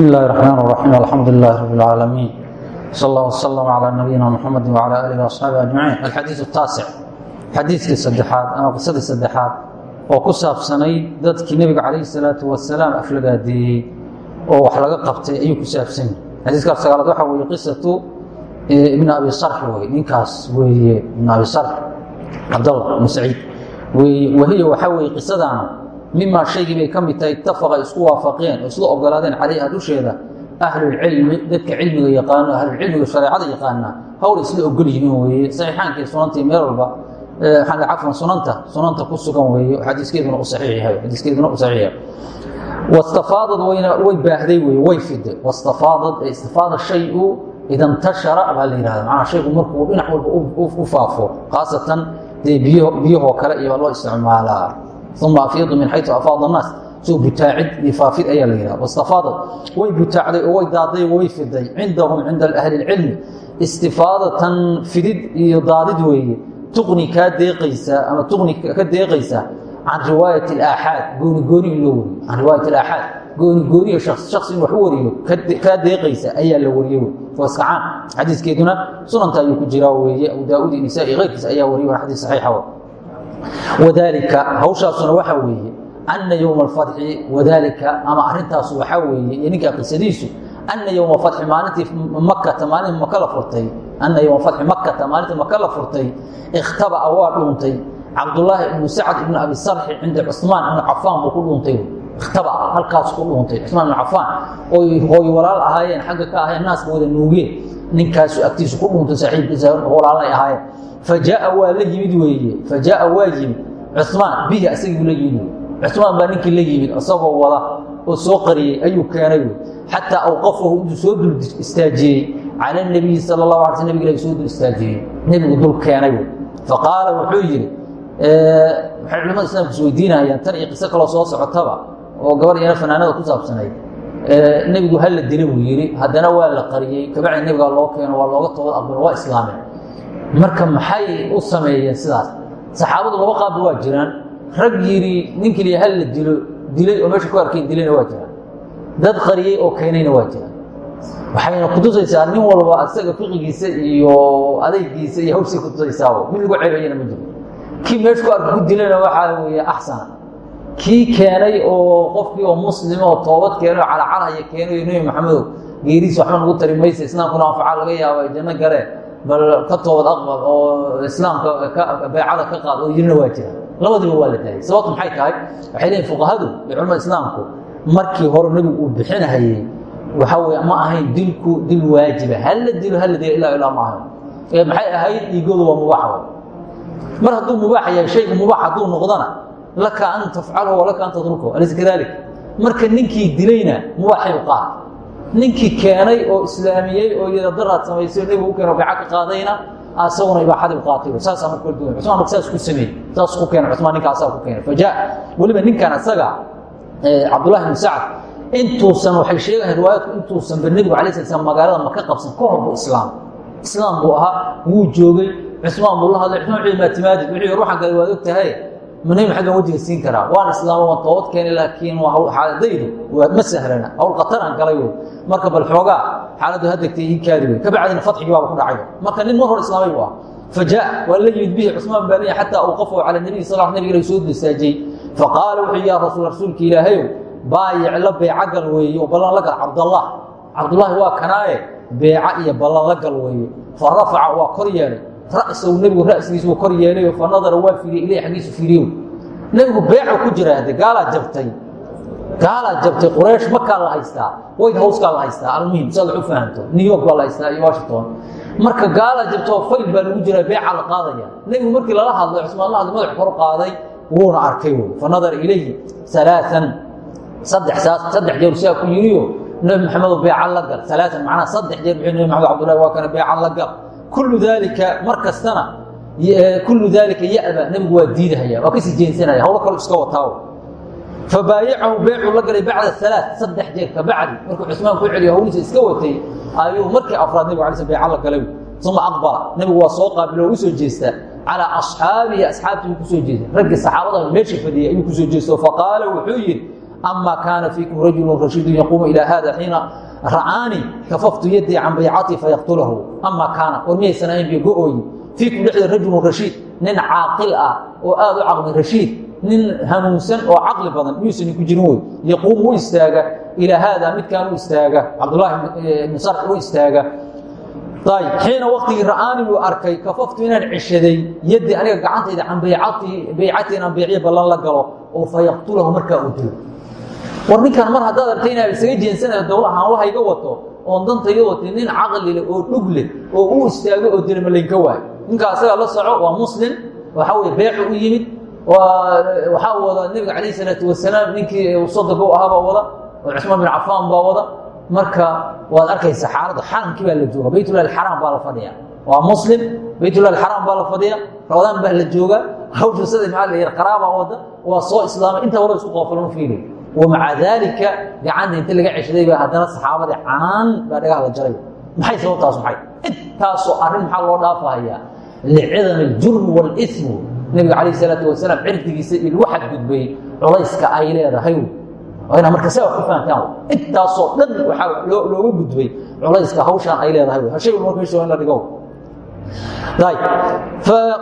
بسم الله الرحمن الرحيم الحمد لله رب العالمين صلى الله وسلم على نبينا محمد وعلى آله وأصحابه أجمعين الحديث التاسع xadiidkii saddexaad ama qisadii saddexaad oo ku saabsanay dadkii nebiga calayhi salaatu wasalaam aflagaadeeyey oo wax laga qabtay ayuu ku saabsan yahay xadiiskaas sagaalaad waxaa weeye qisatu ibn abi sarx wey ninkaas weeye ibn abi sarx cabdallah ibn saciid weeye wahiya waxaa weeye qisadaana mimaa shaygii ka mid tahay ittafaqa isku waafaqeen oo isla ogolaadeen calayha dusheeda ahlulcilmi dadka cilmiga yaqaano ahlulcilmiga shareecada yaqaana hawl isla ogol yihiin weeye saxiixaankii sunantii meel walba cafwan sunanta sunanta ku sugan weeye xadiiskeeduna u saxiix yahay xadiiskeeduna u saxiix yahay wastafaadad wayna way baahday weeye way fiday wastafaadad istifaada shayu ida intashara baa la yihahda macnaa shaygu markuu dhinac walba u faafo khaasatan dee biyo biyahoo kale iyo loo isticmaalaa uma afiidu min xaytu afaada annaas soo butaacid iyo faafid ayaa la yihahda wastafaadad way butaacday oo way daaday way fiday. Cindahum cinda ahli اlcilmi istifaadatan fidid iyo daadid weeye. Tuqni kaa deeqaysaa ama tuqni ka deeqaysaa can riwaayat اlaaxaad gooni gooni in loo wariyo. Can riwaayat alaaxaad. Gooni gooniyo shaksi in wax u wariyo kaa deeqaysa ayaa la wariyo waskacaan xadiiskeeduna sunanta ayuu ku jiraa weeye. Abu daauud iyo nisaa-i keyrkiis ayaa wariyo. Waa xadiis saxiixa wadaalika hawshaasuna waxaa weeye ana yowma alfatxi wadaalika ama arintaasu waxaa weeye iyo ninkaa qisadiisu ana yowma fatxi maalintii makata maalintii maka la furtay ana yowma fatxi makata maalintii maka la furtay ikhtaba'a waa dhuuntay cabdulaahi ibnu sacd ibnu abi sarxi cinda cusmaan ibnu cafaan buu ku dhuuntay ikhtaba'a halkaas ku dhuuntay cusmaan ibnu cafaan oy hooy walaal ahaayeen xagga ka ahayeen naaska wada nuugeen ninkaasu agtiisu ku dhuuntay saaxiibkiisa walaalay ahaayeen fa jaaa waa la yimid weeye fa jaaa waa yimid cusmaan bihi asagiibu la yimid cusmaan baa ninkii la yimid isagoo wada oo soo qariyey ayuu keenay wey xataa awqafahu intuu soo dul istaajiyey cala nabiyi sal اlahu ala sl nabig ilah soo dul istaajiyey nebigu dul keenay wey faqaala wuxuu yidhi waxay culamada islamka is weydiinayaan tan iyo qiso kaloo soo socotaba oo gabar iyana fanaanada ku saabsanayd nebigu hala dila buu yidhi haddana waa la qariyey kabacdi nebigaa loo keeno waa looga toobad aqbalo waa islaameen marka maxay u sameeyeen sidaas? Saxaabadu laba qaabba waa jiraan. Rag yidhi ninkii liya hala dilo dilay oo meesha ku arkeen dilayna waa jiraan. Dad qariyey oo keenayna waa jiraan. Waxayna kutusaysaa nin walba isaga fiqigiisa iyo adaygiisa iyo hawsay kutusaysaa mid lagu ceebayana ma jiro. Kii meesha ku arka ku dilayna waxaa weeye axsana kii keenay oo qofkii oo muslima oo toobad keenay oo calacalhaya keenay nebi maxamedow geeriis waxba nagu tari maysa islaamkuna anfaca laga yaaba janno galee bal ka toobad aqbal oo islaamka beecada ka qaad oo yirina waa jira labadiba waa la daayay. Sababtu maxay tahay? Waxay leeyihiin fuqahadu iyo culamada islaamku markii hore nebigu uu bixinahayey waxaa wey ma ahayn dilku dil waajiba hala dilo hala dilo ilaa ilaa ma ahayn. Ee maxay ahayd? Dhiigoodu waa mubaax mar hadduu mubaax yahay shaygu mubaax hadduu noqdona laka an tafcalhu walaka an tadrukahu alaysa kadalik? Marka ninkii dilayna mubaaxay u qaad ninkii keenay oo islaamiyey oo iyada daraad samaysay nebigu u keeno beeca ka qaadayna asaguna ibaaxadii u qaatay. Saasaa marka duwan cusmaan marka saas ku sameeyey. Saas ku keenay. Cusmaan ninka asaga ku keenay. Fajaa. Weliba ninkan asaga cabdullahi ibn sacd intuusan waxay sheegahay riwaayadku intuusanba nebigu alay sla slam magaalada maka qabsan. Ka hor buu islaam. Islaam buu ahaa. Wuu joogay. Cusmaan buu la hadlay. Cusmaan wuxuu maatimaadid wuxuu ruuxan kale waad og tahay manayim xaggan wajiga siin karaa? Waan islaamo waan toobad keenay laakiin xaaladaydu ma sahlana. Hawl qataraan galay wey. Marka bal xoogaa xaaladdu hadegtay ii kaadi wey. Kabacdina fatxigii baaba ku dhacay marka nin mar hor islaamay buu ah fajaa waa la yimid bihi cusmaan baaniya xataa awqafahu cala nabiy sal nabig ilah soo disaajiyey faqaala wuxuu yaa rasuul rasuulka ilaahayow baayic la beeca gal weeye oo ballan la gal cabdallah. Cabdullaahi waa kanaaye beeca iyo ballan la gal weeye fa rafaca waa kor yeelay ra'sahu nebigu ra'sigiisuu kor yeelayo fa nadara waa fiiriyey ilayh xaggiisu fiiriyow. Nebigu beecu ku jira hade gaalaa jabtay. Gaalaa jabtay quraysh makaa la haystaa white houskaa la haystaa almuhim si aad wax u fahamto new york baa la haystaa iyo washington. Marka gaalaa jabta oo fayl baa lagu jiraa beeca la qaadaya. Nebigu markii lala hadlay cusmaan la hadlay madax kor qaaday wuuna arkay wey fa nadara ilayhi alaaan saddex jeer siaa ku yiriyo nebi maxamedo beeca la gal. Alaaan macnaha saddex jeer wuxuu nebi maxamed cabdullahi waa kana beeca la gal kullu daalika mar kastana kullu daalika ya'ba nebigu waa diidahaya waa ka sii jeensanaya hawlo kale iska wataa fabaayacahu beecuu la galay bacda alaa saddex jeer ka bacdi markuu cusmaan ku celiyo hawliisa iska watay ayuu markii afraad nebigu alay sl beeca la galay. Uma aqbala nebigu waa soo qaabilo oo u soo jeestaa calaa asxaabihi asxaabtii ku soo jeesta raggii saxaabada meesha fadhiyay ayuu ku soo jeesto faqaala wuxuu yidhi ama kaana fiikum rajulu rashiidun yaquumu ilaa hada xiina ra'aani kafaftu yadii can baycatii fayaqtulahu ama kaana war miyaysan ahayn biyo go-ooyin fiikum dhexda rajulun rashiid nin caaqil ah oo aad u caqli rashiid nin hanuunsan oo caqli badan miyuusan ku jirin wey yaquumu u istaaga ilaa haada midkaan u istaaga cabdulaahi ibni sarx u istaaga. Ayb xiina waktigii ra'aani buu arkay kafaftu inaan ceshaday yaddii aniga gacantayda can baycatii baycatii inaan ballan la galo oo fayaqtulahu markaa uu dilo war ninkan mar haddaad artay inaa isaga jeensanayo dowla haanlaha iga wato oon danta iga watay nin caqli leh oo dhug leh oo u istaago oo dila malaynka waayo. Ninka asaga la soco waa muslim waxa weye beecu u yimid waxaa wada nebiga calayh isalaatu wasalaam ninkii sodonka u ahaabaa wada oo cusmaan bin cafaan baa wada. Marka waad arkaysa xaaladda xaramkii baa la jooga baytulahi xaraam baa la fadhiya waa muslim baytulahi xaraam baa la fadhiya ramadaan baa la jooga hawsha sida maxaa la yidhi qaraabaa wada waa soo islaamay inta hore isku qoofalama fiili wamaca daalika gacanta inta laga ceshaday baa haddana saxaabadii canaan baa dhagaha la jaray. Maxay sababtaas maxay? Intaasoo arrin maxaa loo dhaafahayaa licidami aljurmi waalismu nebiga calayh isalaatu wasalaam cirdigiisa iyo lagu xadgudbay culayska ay leedahay. Ina marka saa wax ku fahamtaan intaasoo dhan waxaa looga gudbay culayska hawshaan ay leedahay hashay meesha in la dhigo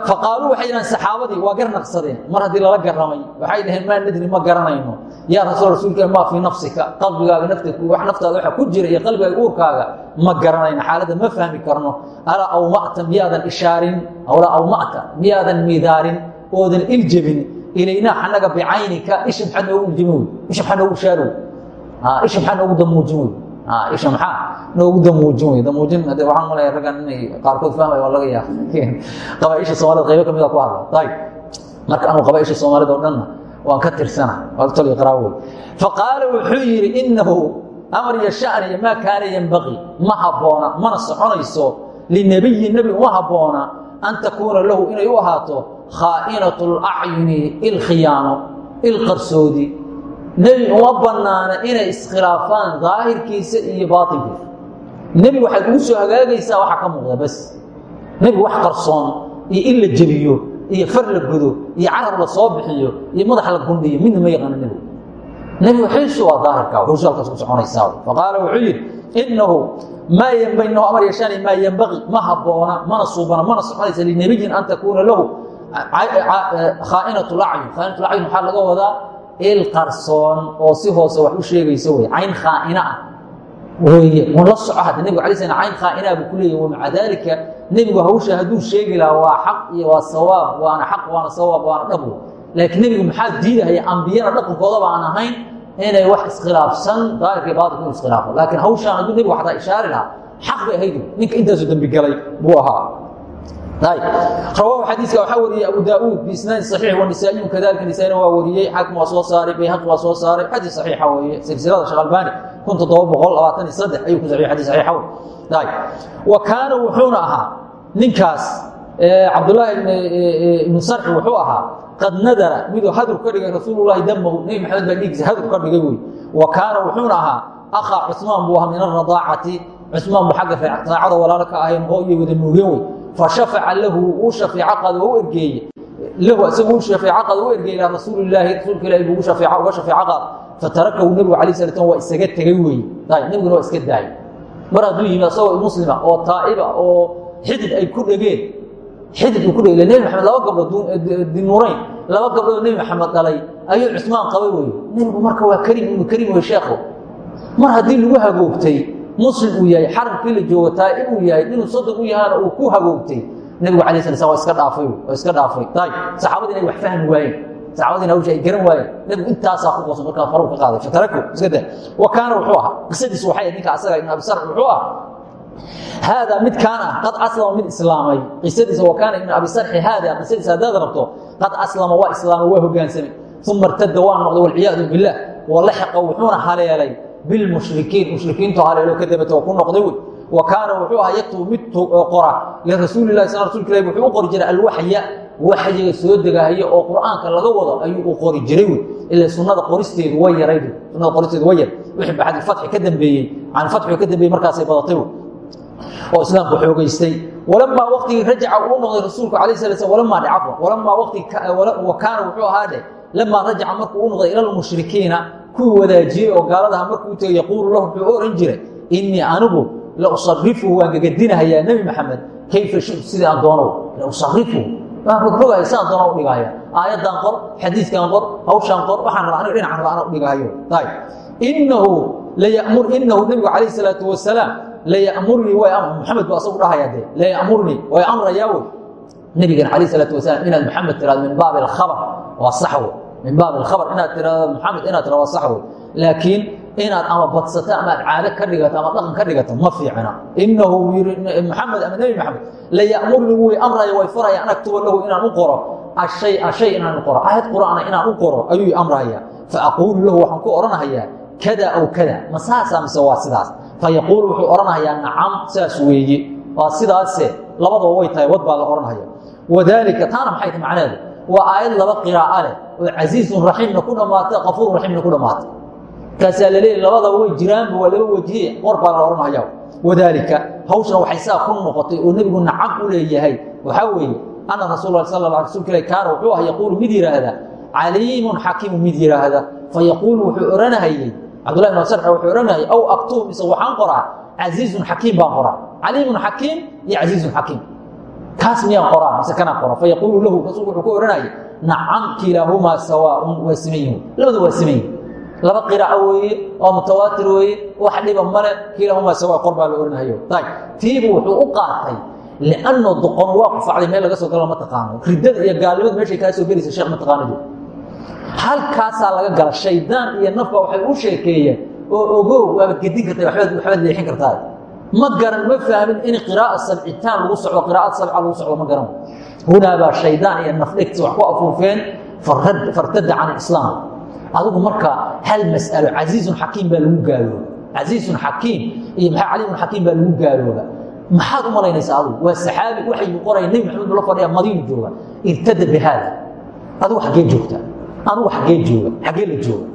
faqaaluu waxay dhahan saxaabadii waa garnaqsadeen mar haddii lala garamay waxay dhaheen maa nadri ma garanayno. Yaa rasuul rasuulka maa fii nafsika. Qalbigaaga naftaada waxa ku jira iyo qalbigaaga uurkaaga ma garanayno. Xaaladda ma fahmi karno. Alaa awma'ta miyaadan ishaarin awlaa awma'ta miyaadan midaarin oodan iljebin ilaynaa xanaga bicaynika isha maxaa noogu iljimi wey isha maxaa noogu shaari wey isha maxaa noogu damuujin wey isha maxaa noogu damuujin wey damuujin waxaan malaya raggan inay qaarkood fahmaya waa laga yaaba qabaaisha soomaalida qaybo kamida ku hadla ayib marka anuu qabaaisha soomaalida oo dhanna waan ka tirsana tol iqraa wey faqaala wuxuu yidhi inahu amar iyo shaniya maa kaana yenbaqii ma habboona mana soconayso linabiyi nebi uma habboona an takuuna lahu inay u ahaato khaa'inatu lacyuni ilkhiyaano ilqarsoodi nebi uma bannaana inay iskhilaafaan daahirkiisa iyo baatilkiisa nebi waxaad ugu soo hagaagaysaa waxa ka muuqda bas nebigu wax qarsoon iyo in la jebiyo iyo far la gudo iyo carab la soo bixiyo iyo madax la gundhiyo midna ma yaqaano nebigu nebigu xiisu waa daahirka wuxuu halkaas ku soconaysaa. Faqaala wuxuu yidhi innahu maa ynba inahu amar yashaani maa yenbaqi ma habboona mana suubana mana soconaysa linabiyin an takuuna lahu khaainat lacyun khaainat lacyun waxaa laga wadaa il qarsoon oo si hoose wax u sheegaysa wey cayn khaaina ah. Weye un la soco hadda nebigu alay slam cayn khaainaa buu ku leeyahy wamaca daalika nebigu hawsha hadduu sheegi lahaa waa xaq iyo waa sawaab waana xaq waana sawaab waana dhabo laakiin nebigu maxaa diidahaya ambiyana dhaqankoodaba aan ahayn inay wax iskhilaafsan daahirka baatilka inu iskhilaafo. Laakiin hawshaan hadduu nebigu xataa ishaari lahaa xaq bay ahayd. Ninka intaasu dembi galay buu ahaa rawaahu xadiiska waxaa wariyey abu daauud biisnaadi saxiix wanisaa-iyu kadalika nisaa-ina waa wariyey xaakim waa soo saaray bayhaqi waa soo saaray xadiis saxiixa weeye silsilada sheekh albani kun toddoba boqol labaatan iyo saddex ayuu ku saxiy xadis saxiixa wey wa kaana wuxuuna ahaa ninkaas cabdullaahi ibnu sarxi wuxuu ahaa qad nadara miduu hadur ka dhigay rasuululahi damahu nebi maxamed baa dhiigisa hadur ka dhigay wey wa kaana wuxuuna ahaa akhaa cusmaan buu ahaa min aradaacati cusmaan buu xagga raacada walaalo ka ahayn oo iyo wada nuugeen wey fashafaca lahu uu shafeeco qaado oo u ergeeye lahu isagu u shafeeco qaado u ergeeye ilaa rasuulilaahi rasuulka ilahi buu uga shafeeco qaado fatarakahu nebigu alay sala slam waa isaga tegey weeye ayb nebiguna waa iska daayay mar hadduu yimi asagoo muslima oo taa'iba oo xidid ay ku dhegeen xidid uu ku dhege nebi maxamed laba gabdhood dinuurayn laba gabdhood nebi maxamed dhalay ayuu cusmaan qabay weye nebigu marka waa karim ibnu karim wey sheekhu mar haddii lagu hagoogtay muslim uu yahay xaramkii la joogo taa'ib uu yahay inuu sadaq u yahaana uu ku hagoogtay. Nebigu alay sala slam waa iska dhaafay waa iska dhaafay. Ayb saxaabadii inay wax fahmi waayeen. Saxaabadiina hawsha ay garan waayeen. Nebigu intaasaa ku qoosan markaa faru ka qaaday. Fatarako iska daa wa kaana wuxuu ahaa. Qisadiisu waxay ninka asaga ibn abi sarx wuxuu ahaa. Haadaa mid kaan ah qad aslama mid islaamay. Qisadiisa wa kaana ibn abi sarxi haada qisadiisa haddaad rabto qad aslama waa islaamay waa hogaansamay. Uma irtada waa noqday walciyaadu bilah walaxiqa wuxuuna haleelay bilmushrikiin mushrikiintu haleelo ka dabata oo ku noqday wey wa kaana wuxuu ahaa yaktubu mid qora lirasuuli lahi sal rasulka ilahi wuxuu u qori jiray alwaxya waxyiga soo degahaya oo qur'aanka laga wado ayuu u qori jiray wey ila sunnada qoristeedu way yarayd sunnada qoristeedu way yar wixii bacdi fatxi ka dambeeyey can fatxi ka dambeeyey markaasay badatay wey oo islaamku xoogaystay walamaa waqtigii rajaca uu noqday rasuulku alayh sala slam walamaa dhacafo walamaa waqti wa kaana wuxuu ahaa dheh lamaa rajaca markuu u noqday ila lmushrikiina kuwii wadaajiyey oo gaaladaha markuu tegay yaquulu lahu wuxuu oran jiray innii anigu la usarifuhu waan gagadinahayaa nebi maxamed kayfa shitu? Sidii aan doonow la usarifuhu waan rogrogahay sidaan doona u dhigahaya aayaddan qor xadiidkan qor hawshaan qor waxaan rabaa aniga dhinacan rabaa ana u dhigahayo ayb innahu layamur inahu nebigu calayh salaatu wasalaam layamurnii maxamed buu asagu dhahayaa dee layamurnii way amrayaa wey nebigan calayh salaatu wasalaam inaad maxamed tirahdo min baabi alkhabar waa sax wey min baabi alkhabar inaad tirahdo maxamed inaad tirahdo waa laakiin inaad ama badsato ama aad caado ka dhigato ama dhaqan ka dhigato ma fiicna inahu maxamed ama nebi maxamed layamurnii way amraya way faraya an aktuba lahu inaan u qoro ashaya shay inaan u qoro aayad qur'aana inaan u qoro ayuu amraya faaquulu lahu waxaan ku odhanahayaa kada aw kada ma mise waa sidaas fayaquulu wuxuu odhanahayaa nacam saas weeye waa sidaase labadaba way tahay wad baa la odhanhaya wadaalika taana maxay macnaheedu waa aayad laba qiraa'a leh oo casiizun raxiimna ku dhammaatay qafuurun raxiimna ku dhammaatay kaasaa la leeyahy labadaba way jiraanba waa laba wajiye qor baa la odhanhaya wadaalika hawshana waxay saa ku noqotay oo nebigu nacam u leeyahay waxaa weeye ana rasuul lah sal rasulka ilah kaana wuxuu ah yaquulu mid yidhaahda caliimun xakiimu mid yidhaahda fayaquulu wuxuu odhanahayey cabdullahi bn sarx wuxuu odhanayay aw aktubu mise waxaan qoraa casiizun xakiim baan qoraa caliimun xakiim iyo casiizun xakiim kaas miyaan qoraa mise kanaan qora fayaquulu lahu rasuulku wuxuu ku odhanayay nacam kilaahumaa sawaaun waa siman yihiin labadu waa siman yihiin laba qiraaco weeye waa mutawaatir weeye wax dhiba male kilaahumaa sawaa qor baa la odhanayo ayb tiibu wuxuu u qaatay lianno doqon waa qufacday meel laga soo galo ma taqaano. Riddada iyo gaalnimada meeshay kaa soo gelaysa sheekh ma taqaanadu halkaasaa laga gala shaydaan iyo nafba waxay u sheekeeyeen oo ogow waaba gedin karta wabaad leexin kartaa ma garan ma fahmin in qiraaa sabcitaan lagu socdo qiraa'ad sabca lagu socdo ma garan. Hunaa baa shaydaan iyo nafdhegti wax ku afuufeen fartada can islaam. Adigu marka hal mas'alo casiizun xakiim baa lagu gaalooba casiizun xakiim iyo maxaa caliimun xakiim baa lagu gaalooba maxaad u malaynaysaa adigu? Waa saxaabi waxay qoraya nebi maxamed buu la fadhiya madiinu jooga. Irtada bi haada adigu xaggee joogtaa anugu xaggee jooga xaggee la jooga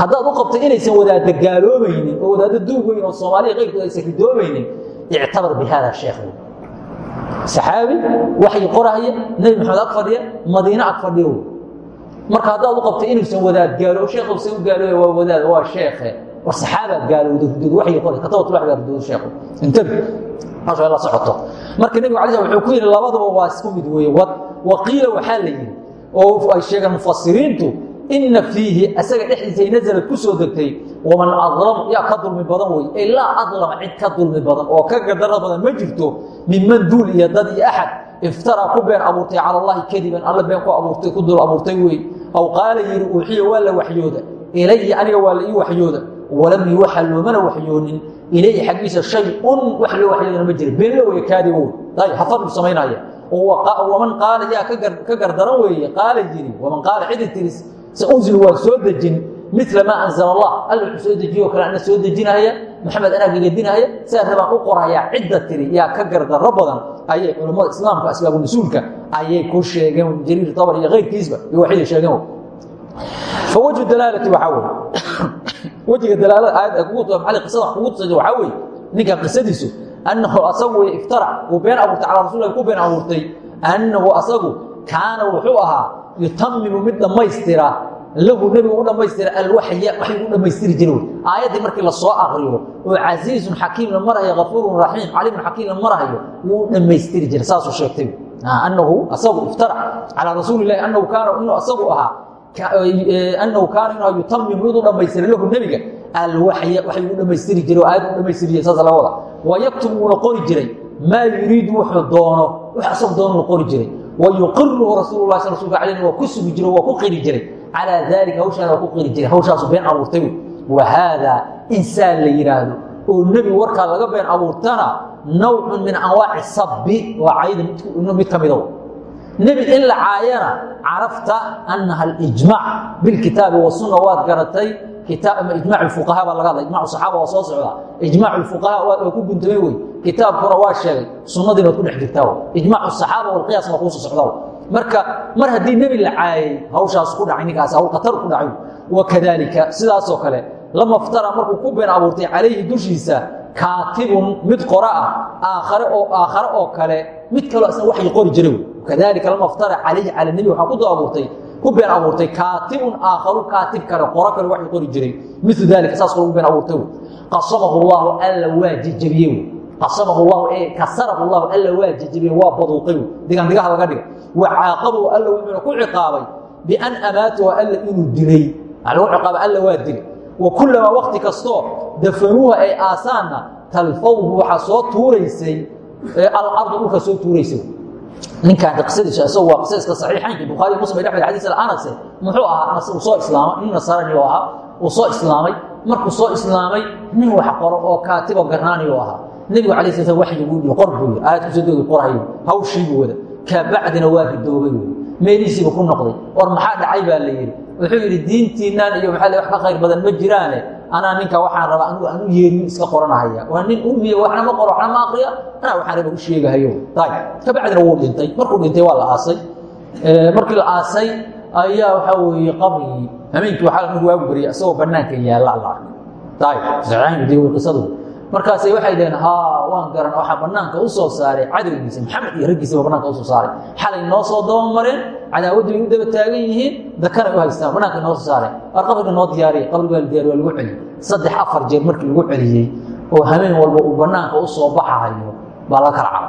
haddaad u qabtay inaysan wadaadda gaaloobaynin oo wadaaddo duug weyn oo soomaaliya qayrkood aysan ridoobaynin ictabar bi haada sheekh saxaabi waxay qorahaya nebi maxamed ag fadhiya madiine ag fadhiyo marka haddaad u qabtay inuusan wadaad gaalo sheekhuusan u gaaloobay waa wadaad waa sheekhe. War saxaabaad gaalowda hurdooda waxay qoray katabat waxgaa hurdooda sheekhu. Intabi hasha la socoto. Marka nebigu alay slam wuxuu ku yidhi labaduba waa isku mid weeye. Waqiila waxaa la yidhi oo ay sheegeen mufasiriintu ina fiihi asaga dhexdiisay nasalad ku soo degtay waman adlamu yaa ka dulmi badan wey ay laa cid ka dulmi badan oo ka gadaro badan ma jirto minman duul iyo dad iyo axad iftaraa ku been abuurtay cala allahi kadiban alle been ku abuurtay ku dul abuurtay wey aw qaala yidhi uuxiya waa la waxyooda ilaya aniga waa la ii waxyooda walam yuwaxa loomana waxyoonin ilayhi xaggiisa shay-un wax loo waxyoodana ma jira beenlo wey kaadigo ay hafadhu samaynaya waman qaala yaa ka gardaran weeye qaala yidhi waman qaala cidi tiris saunzilu waa soo dejin mila maa anzala allah alla wuxuu soo dejiyo kale ana soo dejinahaya maxamed anaa gagadinahaya sidaa rabaan u qorayaa cidda tiri yaa ka gardarro badan ayay culammada islaamka asbaabu nasuulka ayay ku sheegeen jariir tabar iyo keyrkiisba iyo waxay sheegeen fawajhu dalaalati waxaa weye wejiga dalaalada aayad kugu maali qisada kugu tusaysa waxaa weeye ninka qisadiisu annahu asagu way iftara uu been abuurtay calaa rasulilah ku been abuurtay annahu asagu kaana wuxuu ahaa yutamimu mid dhammaystira lahu nebigu u dhammaystira alwaxya waxay u dhammaystiri jire aayaddii markii la soo akriyo oo casiizun xakiim la marahayo kafuurun raxiim caliimun xakiim la marahayo wuu u sheegtay. Annahu asagu iftara calaa rasuuli lahi annahu kaana inuu asagu ahaa annahu kaana inuu yutamimu mid u lahu nebiga. Alwaxya waxay u dhammaystiri jire aayad u dhammaystiri jire saas laga wada wayaktubu wuuna qori jiray. Maa yuriidu wuxuu doono wax asagu doono qori jiray wayuqiruhu rasuul lah rasulka alayh waa ku sugi jiro waa ku qiri jiray calaa daalika hawshaana waa ku qiri jiray hawshaasu been abuurtay wey wa haadaa insaan la yidhaahdo oo nebi warkaa laga been abuurtana nawcun min anwaaci sabbi waa cayda mid ka mida nebi in la caayana carafta annaha alijmac bilkitaabi wasunna waad garatay ijmac fuqaha baa laga hadla ijmac saxaaba waa soo socdaa. Ijmac fuqaha waa ku guntamay wey kitaabkuna waa sheegay sunnadiina waad ku dhex jirtaa ijmac saxaaba walqiyaasna waa kuusoo socdaa marka mar haddii nebi la caayay hawshaas ku dhacay ninkaas hawl khatar ku dhacay wakadaalika sidaasoo kale lama ftara markuu ku been abuurtay calayhi dushiisa kaatibun mid qora ah aakhare oo kale mid kaloo isna waxay qori jiray kadalika lama ftara calayhi cala nebi waxaa ku dul abuurtay ku been abuurtay kaatibun aakharu kaatib kale qoro kale wax qori jiray milu dalika saas lagu been abuurtay qasamahu llahu alla waa jejebiye qasamahu llahu ee kasarahu llahu alla waa jejebiye waa baduuqay digandigaha laga dhiga wa caaqabahu alla wuxuuna ku ciqaabay bian amaatahu alla inuu dilay. Lagu ciqaaba alla waa wa kullamaa wakti kastoo dafanuuha ay aasaanna talfawhu waxaa soo tuuraysay alardu dhulka soo tuuraysay ninkaan qisadiisu isagu waa qisadiska saxiixaynka bukhaari muslim dhexda xadiis al-anase muxuu ahaa uu soo islaamay nin nasarani ahaa uu soo islaamay. Markuu soo islaamay nin wax qoro oo kaatibo garnaani oo ahaa. Nebigu alay sla slam waxyi buu dhihi qor buu aayad ku soo doogi qorhayo hawshiibuu wada kabacdina waa ridoobay wey meelihiisiiba ku noqday. War maxaa dhacay baa la yidhi. Wuxuu yidhi diintiinaan iyo maxaa wax ka khayr badan ma jiraane anaa ninka waxaan rabaa anu anu yeerin iska qoranahaya waa nin umiya waxna ma qoro waxna ma akriya anaa waxaan raba u sheegahayo. Ayb kabacdina wuu dhintay. Markuu dhintay waa la aasay. Markii la aasay ayaa waxaa weeye qabrigii hameenkii waxaa anigu waagu bariyay isagoo banaanka yaalla la arkay. Ayb saxiixayn dee qisadu markaasay waxay dhaheen haa waan garan waxaa banaanka u saaray cadowgiisa maxamed iyo raggiisaba banaanka u soo saaray. Xalay noo soo dabamareen cadaawaddi bay u daba taagan yihiin dakanay u haystaan banaanka noo soo saareen war qabriga noo diyaariya qabriga waa la diyaariy waa lagu celiyey. Saddex afar jeer markii lagu celiyey oo hameen walba uu banaanka u soo baa laga kala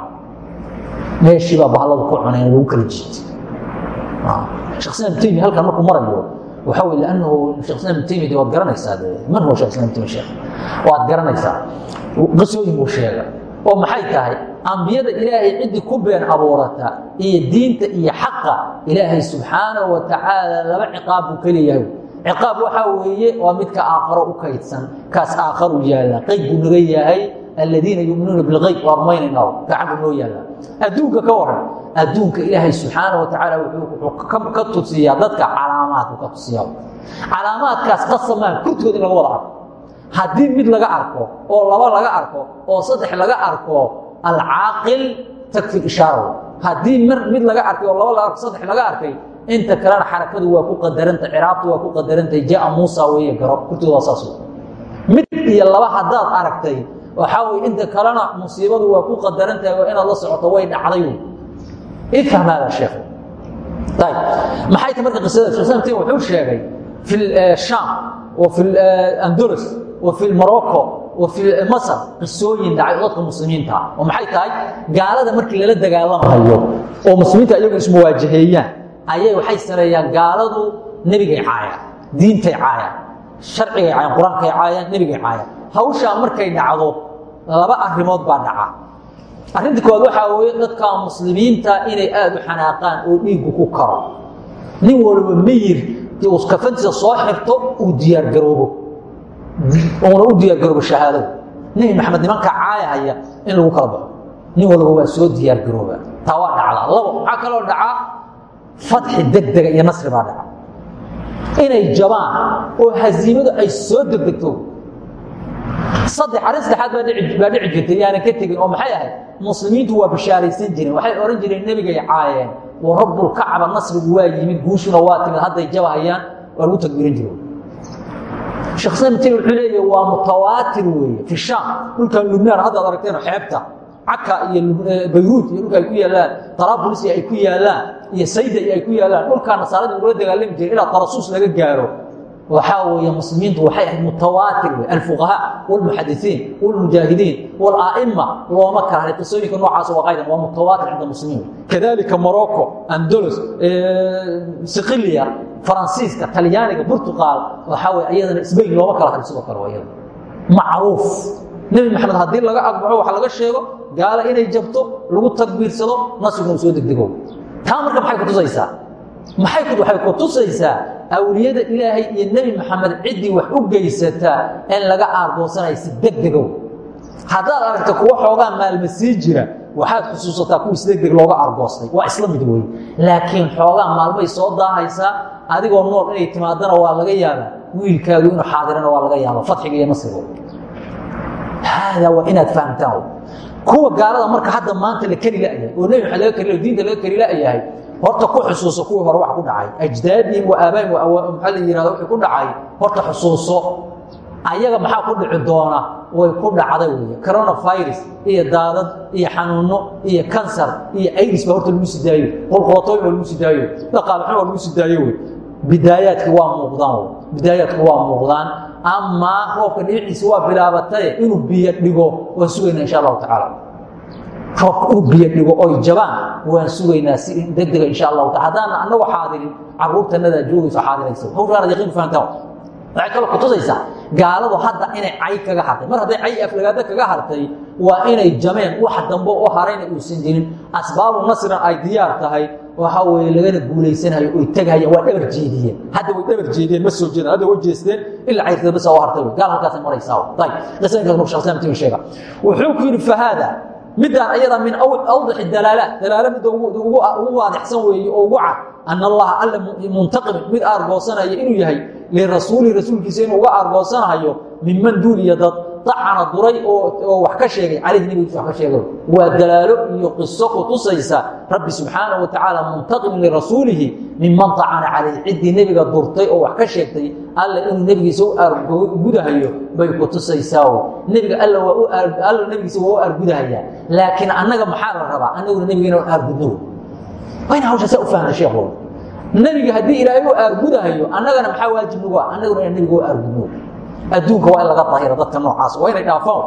meeshii baa bahalladu ku cuneen lagu kala jiitay. Shekh islam taymi halkan markuu marayo waxa wey lannahu shekh islam taymi waad garanaysaa man huwa shekh islam taymi sheekh waad garanaysaa. Qisooyin buu sheega oo maxay tahay? Ambiyada ilaahay ciddii ku been abuurata iyo diinta iyo xaqa ilaahay subxaanahu wa tacaala laba ciqaab buu ka leeyahay ciqaab waxaa weeye waa midka aakharo u kaydsan kaas aakharu yaalla. Qeyb buu naga yahay aladiina yuminuuna bilgeyb waa rumaynayna gacan buu noo yaalla. Adduunka ka waran adduunka ilaahay subxaanahu wa tacaala wuxuu ka tusiyaa dadka calaamaadku ka tusiya calaamaadkaas qasamaan kurtooda in laga wada arko. Haddii mid laga arko oo laba laga arko oo saddex laga arko alcaaqil takfi ishaara haddii mid laga arkay oo laba laga arko saddex laga arkay inta kalena xarakadu waa ku qadaranta ciraabtu waa ku qadarantay jaa muusa weeye garo. Kurtooda waa saas mid iyo laba haddaad aragtay waxaa weye inta kalena musiibadu waa ku qadarantahay waa inaad la socoto way dhacday ifham hada sheekh ayb maxay ta marka qisada shekh islam taymi wuxuu sheegay fi shaam wa fi andalus wa fi morocco wa fi masr qisooyin dhacay dadka muslimiinta oo maxay tahay gaalada markii lala dagaalamayo oo muslimiinta iyagu ismuwaajaheeyaan ayay waxay sameeyaan gaaladu nebigay caayaan diintay caayaan sharcigay caayaan qur'aankay caayaan nebigay caayaan hawshaa markay dhacdo laba arrimood baa dhaca arrinta koowaad waxaa weeye dadka muslimiinta inay aada u xanaaqaan oo dhiiggu ku karo. Nin walba meyir kafantiisa soo xirto uu diyaargaroobo uuna u diyaargaroobo shahaadada nebi maxamed nimanka caayahaya in lagu kala baxo. Nin walba waa soo diyaargarooba taa waa dhacdaa. Labo maxaa kaloo dhacaa fatxi degdega iyo nasri baa dhaca inay jabaan oo hasiimadu ay soo degdegto saddex arrin saddexaad baa dhici jirtay yaanan ka tegin oo maxay ahayd? Muslimiintu waa bishaaraysan jireen waxay odhan jireen nebigay caayeen wa rabbulkacba nasrigu waa yimid guushuna waa timid hadday jabahayaan waa lagu takbiiran jiro sheekh taymi wuxuu leeyahy waa mutawaatir weeye fi shaam dhulkan lubnaan haddaad aragteen xeebta caka iyo bayruut iyo dhulka ay ku yaallaan taraabulis ay ku yaallaan iyo sayda ay ku yaallaan dhulkaa nasaarada ugula dagaalami jiray ilaa tarasuus laga gaaro waxaa weeye muslimiintu waxay ahayd mutawaatir wey alfuqahaa wاlmuxadisiin wاlmujaahidiin wاla'ima looma kala haray qisooyinka noocaas waa qaydan waa mutawaatir cinda muslimiin kadalika morocco andalus siqilia faransiiska talyaaniga burtuqaal waxaa weye iyadana sbain looma kala haray sidoo kale waa iyada macruuf nebi maxamed haddii laga agbaxo waxa laga sheego gaala inay jabto lagu takbiirsado nasriguna soo degdego taa marka maxay kutusaysaa maxay waxay ku tusaysaa awliyada ilaahay iyo nebi maxamed ciddii wax u geysataa in laga aargoosanayo si degdegow haddaad aragta kuwa xoogaa maalma sii jira waxaad xusuusataa kuwa isdegdeg looga aargoostay waa isla mid wey laakiin xoogaa maalmay soo daahaysaa adigoo nool inay timaadana waa laga yaabaa. Wiilkaagu inuu xaadirana waa laga yaaba fadxiga iyo nasrigo haadaa waa inaad fahamtaan. Kuwa gaalada marka hadda maanta la keri la'yahay oo nebi maxamed laga keri diinta laga keri la'yahay horta ku xusuuso kuwii hore wax ku dhacay. Ajdaadihim wa aabaahim maxaa la yihahda wixii ku dhacay. Horta xusuuso. Ayaga maxaa ku dhici doona? Way ku dhacday wey coronavirus iyo daadad iyo xanuuno iyo kansar iyo iris baa horta lagu sii daayo. Qolqootooyin lagu sii daayo. Dhaqaalxun baa lagu daayo wey bidaayaadki waa muuqdaan bidaayaadku waa muuqdaan. Amaa roobka dhinaciisa waa bilaabataye inuu biyo dhigo waan sugaynaa insha allahu tacaala roobka inuu biyo dhigo oy jabaan waan sugaynaa si degdega insha allahu taala. Haddaana annagu xaadirin carruurtanadaa joogayso xaadiraysa hawshaanad yaqiin fahantaan waxay kaloo kutusaysaa gaaladu hadda inay cay kaga hartay. Mar hadday cay aflagaada kaga hartay waa inay jameen wax dambe u harayna uusan jirin. Asbaabu nasrin ay diyaar tahay waxa weye lagana guulaysanayo oy tegahayaan waa dhabar jeediyeen. Hadda way dhabar jeediyeen ma soo jeedaan. Hadda way jeesteen ilaa cayrtada basa hartay. Gaal halkaasay maraysaa. Ayib qisainkaas marka shaqsamatin sheega. Wuxuu ku yidhi fahaada midaan ayada min awdaxi dalaalaat dalaalo midda ugu waadixsan weeye oo ugu cad. An allaha alla muntaqimin mid aargoosanaya inuu yahay lirasuuli rasuulkiisa inuu uga aargoosanahayo minman duuliya dad. Acana duray oo wax ka sheegay. Calayhi nebigiisa wax ka sheegay. Waa dalaalo iyo qiso ku tusaysa rabbi subxaana wa tacaala muntaqimin lirasuulihi minman acana calayh ciddii nebiga durtay oo wax ka sheegtay alla inuu nebigiisa u aargudahayo bay ku tusaysaa nebiga alla nebigiisa waa u aargudahayaa laakiin annaga maxaa la rabaa? Annaguna nebiga inaan aargudno waa ina hawsha saa u fahamta sheekhu nebiga haddii ilaahay u aargudahayo annagana maxaa waajib nagu ah? Annaguna inaan nebiga u aargudno adduunka waa in laga dahiro dadka noocaas. Waa inay dhaafaan.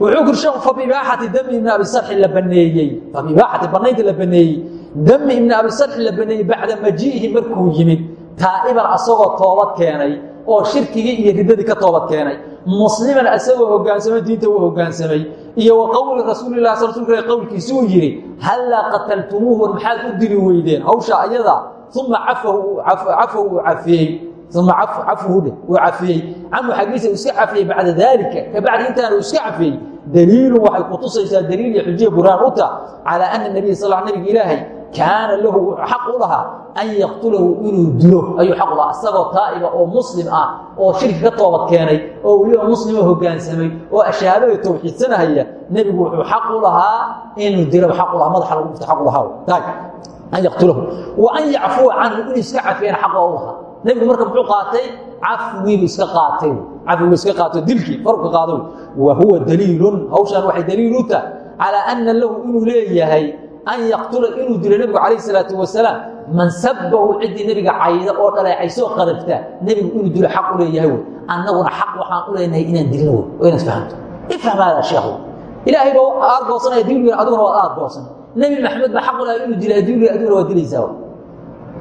Wuxuu sheekhu fabibaaxati dami ibni abi sarxi la baneeyey. Fabibaaxati banaynta la baneeyey. Dami ibni abi sarxi la baneeyey bacda majiihi markuu yimid taa'iban asagoo toobad keenay oo shirkigii iyo riddadii ka toobad keenay. Musliman asagoo hogaansamay diinta uu hogaansamay. Iyo wa qowli rasuulilah s rasulka qowlkiisi uu yidhi hallaa qataltumuuhu maxaad u dili weydeen? Hawsha ayada uma cafahu uu cafiyey. Uma cafuhu uu cafiyey. Canhu xaggiisa uu iska cafiyey bacda daalika. Kabacdi intaana uu iska cafiyey. Daliilu waxay ku tusaysaa daliil iyo xujiya burhaan u ta calaa ana nabiya sal kaana lahu xaq u lahaa an yaqtulahu inuu dilo. Ayuu xaq u lahaa. Isagoo taa'iba oo muslim ah oo shirki ka toobad keenay oo weliba muslima hogaansamay oo ashahaadada tawxiidsanahaya nebigu wuxuu xaq u lahaa inuu dilo. Xaq u lahaa madaxa lagu dhufta xaq u lahaa. An yaqtulahu. Wa an yacfuwa canhu inuu iska cafiyana xaq waa u lahaa. Nebigu marka muxuu qaatay? Cafwibu iska qaatay. Cafwibu iska qaato dilkii farka qaado wa huwa daliilun. Hawshaan waxay daliil u tahay. Calaa ana lahu inuu leeyahay an yaqtula inuu dilo nebigu calayh salaatu wasalaam man sabahu ciddii nebiga cayda oo dhaleecaysoo qadafta nebigu inuu dilo xaq u leeyahay wey annaguna xaq waxaan u leenahay inaan dilno wey oo inaad fahamto. Ifham hada sheekhu ilaahay baa aargoosanaya dil adiguna waad aargoosan nebi maxamed baa xaq u lahay inuu dilo adduun aduguna waa dilaysaa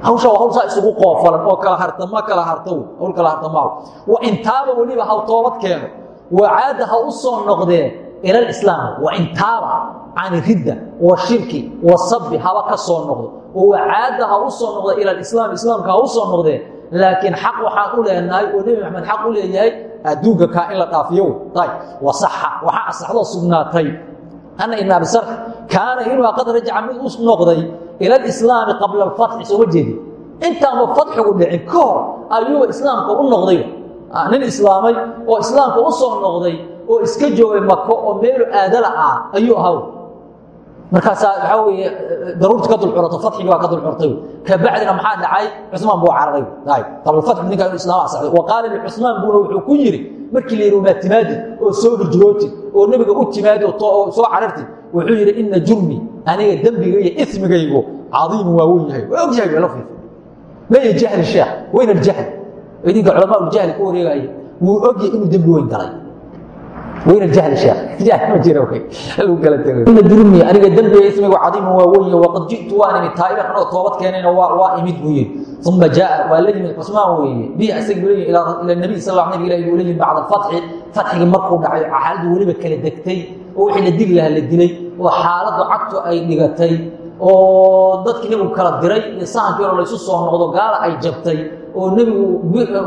hawsha waa hawsaa isugu qoofalan oo kala harta ma kala harta hawl kala harta maaho wa intaaba weliba haw toobad keeno wacaada ha u soo noqdee ila alislaam wa intaaba can ridda washirki wasabi haba ka soo noqdo. Oo wacaada ha u soo noqda ila alislaam islaamka ha u soo noqdee laakiin xaq waxaan u leenahay oo nebi maxamed xaq u leeyahay adduunka kaa in la dhaafiyo ayb wasaxa waxaa asaxdoo sugnaatay. Ana ibn abi sarx kaana inuu qad rajaca mid u noqday ila alislaami qabla alfatxi sooma jeedi intaanba fatxigu dhicin ka hor ayuuba islaamka u noqday. Nin islaamay oo islaamka u soo noqday oo iska joogay mako oo meelu aadala ah ayuu ahaw markaasaa waxaa weeye daruurta ka dulcurato fatxigii baa ka dulcurtay kabacdina maxaa dhacay? Cusmaan buu cararay qablafatxi ninkaa inu islaam asaxday. Wa qaala licusmaan buuna wuxuu ku yidhi markii la yidhi maa timaadi oo soo hijrooti oo nebiga u timaadi oo soo cararti wuxuu yidhi ina jurmi aniga dembiga iyo ismigaygu cadiimu waa wen yahay. Waa og yahay wala fiif maya jahli sheekh wayna aljahl idinka culamaa uljahli ku wareegaya wuu ogyahay inuu dembi weyn galay wayna jahl sheekh. Jahl ma jira wey lagu kala tego ina jurmi aniga dembiga ismigu cadiimu waa weyn yahay waqad ji'tu waan imid taa'iban anoo toobad keenayna waa waa imid buu yidhi uma jaa waa la yimid cusmaan weeye. Bihi asaga buu leeyahy ila nabiy sal nabi ilahi buu leeyihiin bacda alfatxi fatxigii markuu dhacay xaaladdu weliba kala degtay oo dadkii nebigu kala diray iyo sahankii hore laysu soo noqdo gaala ay jabtay oo nebigu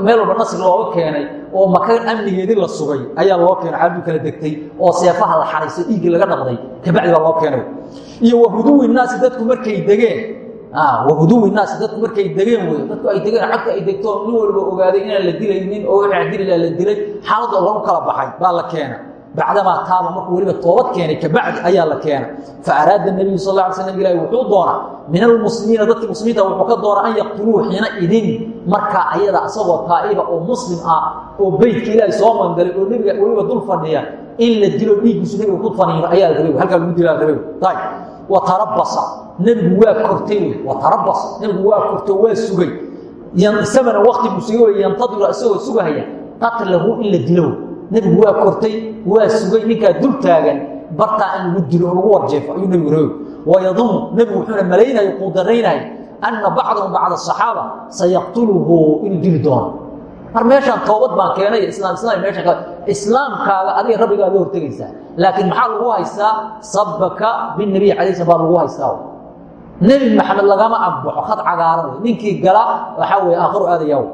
meel walba nasri looga keenay oo maka amnigeedii la sugay ayaa loo keenay xaaladdu kala degtay oo seefaha la xarayso dhiiggii laga dhaqday kabacdi baa loo keenay. Iyo wahuduwi naasi dadku markay degeen. Wahuduwi naasi dadku markay degeen wey dadku ay degeen cagta ay degto nin walba ogaaday inaan la dilaynin oo wixii dili laha la dilay xaaladda lagu kala baxay baa la keena bacdamaa taaba markuu weliba toobad keenay kabacdi ayaa la keena faaraada nebiyu sal la slam ilahi wuxuu doonaa min almuslimiina dadkii muslimiinta wuxuu ka doonaa an yaqtuluuhu xiina idin markaa ayada asagoo taa'iba oo muslim ah oo beytka ilaahay soo mangalay oo nebiga weliba dul fadhiya in la dilo dhiiggiisu nebiga ku faniino ayaa rabay halkaa lagu dilaa la rabay ayb wa tarabasa nebigu waa kortay wa tarabas nebigu waa kortay waa sugay. Isagana wakti buu suga wey. Yantadiru isagoo sugahaya. Qatlahu in la dilo. Nebigu waa kortay waa sugay. Ninkaa dul taagan bartaa in lagu dilo oo warjeefo ayuu nebigu rabay wayadunnu nebigu wuxuuna malaynayo quudaraynayo anna bacdahum bacda asaxaaba sayaqtuluhu inuu dili doono mar meeshaan toobad baan keenay islaam islaam meeshaan ka islaamkaaga adiga rabbigaa la hortegaysaa laakiin maxaa lagu haystaa sabaka binabiy calayhi slam baa lagu haystaa nebi maxamed lagama agbaxo khad cagaaran wey ninkii gala waxaa weeye aakhiru aadayaa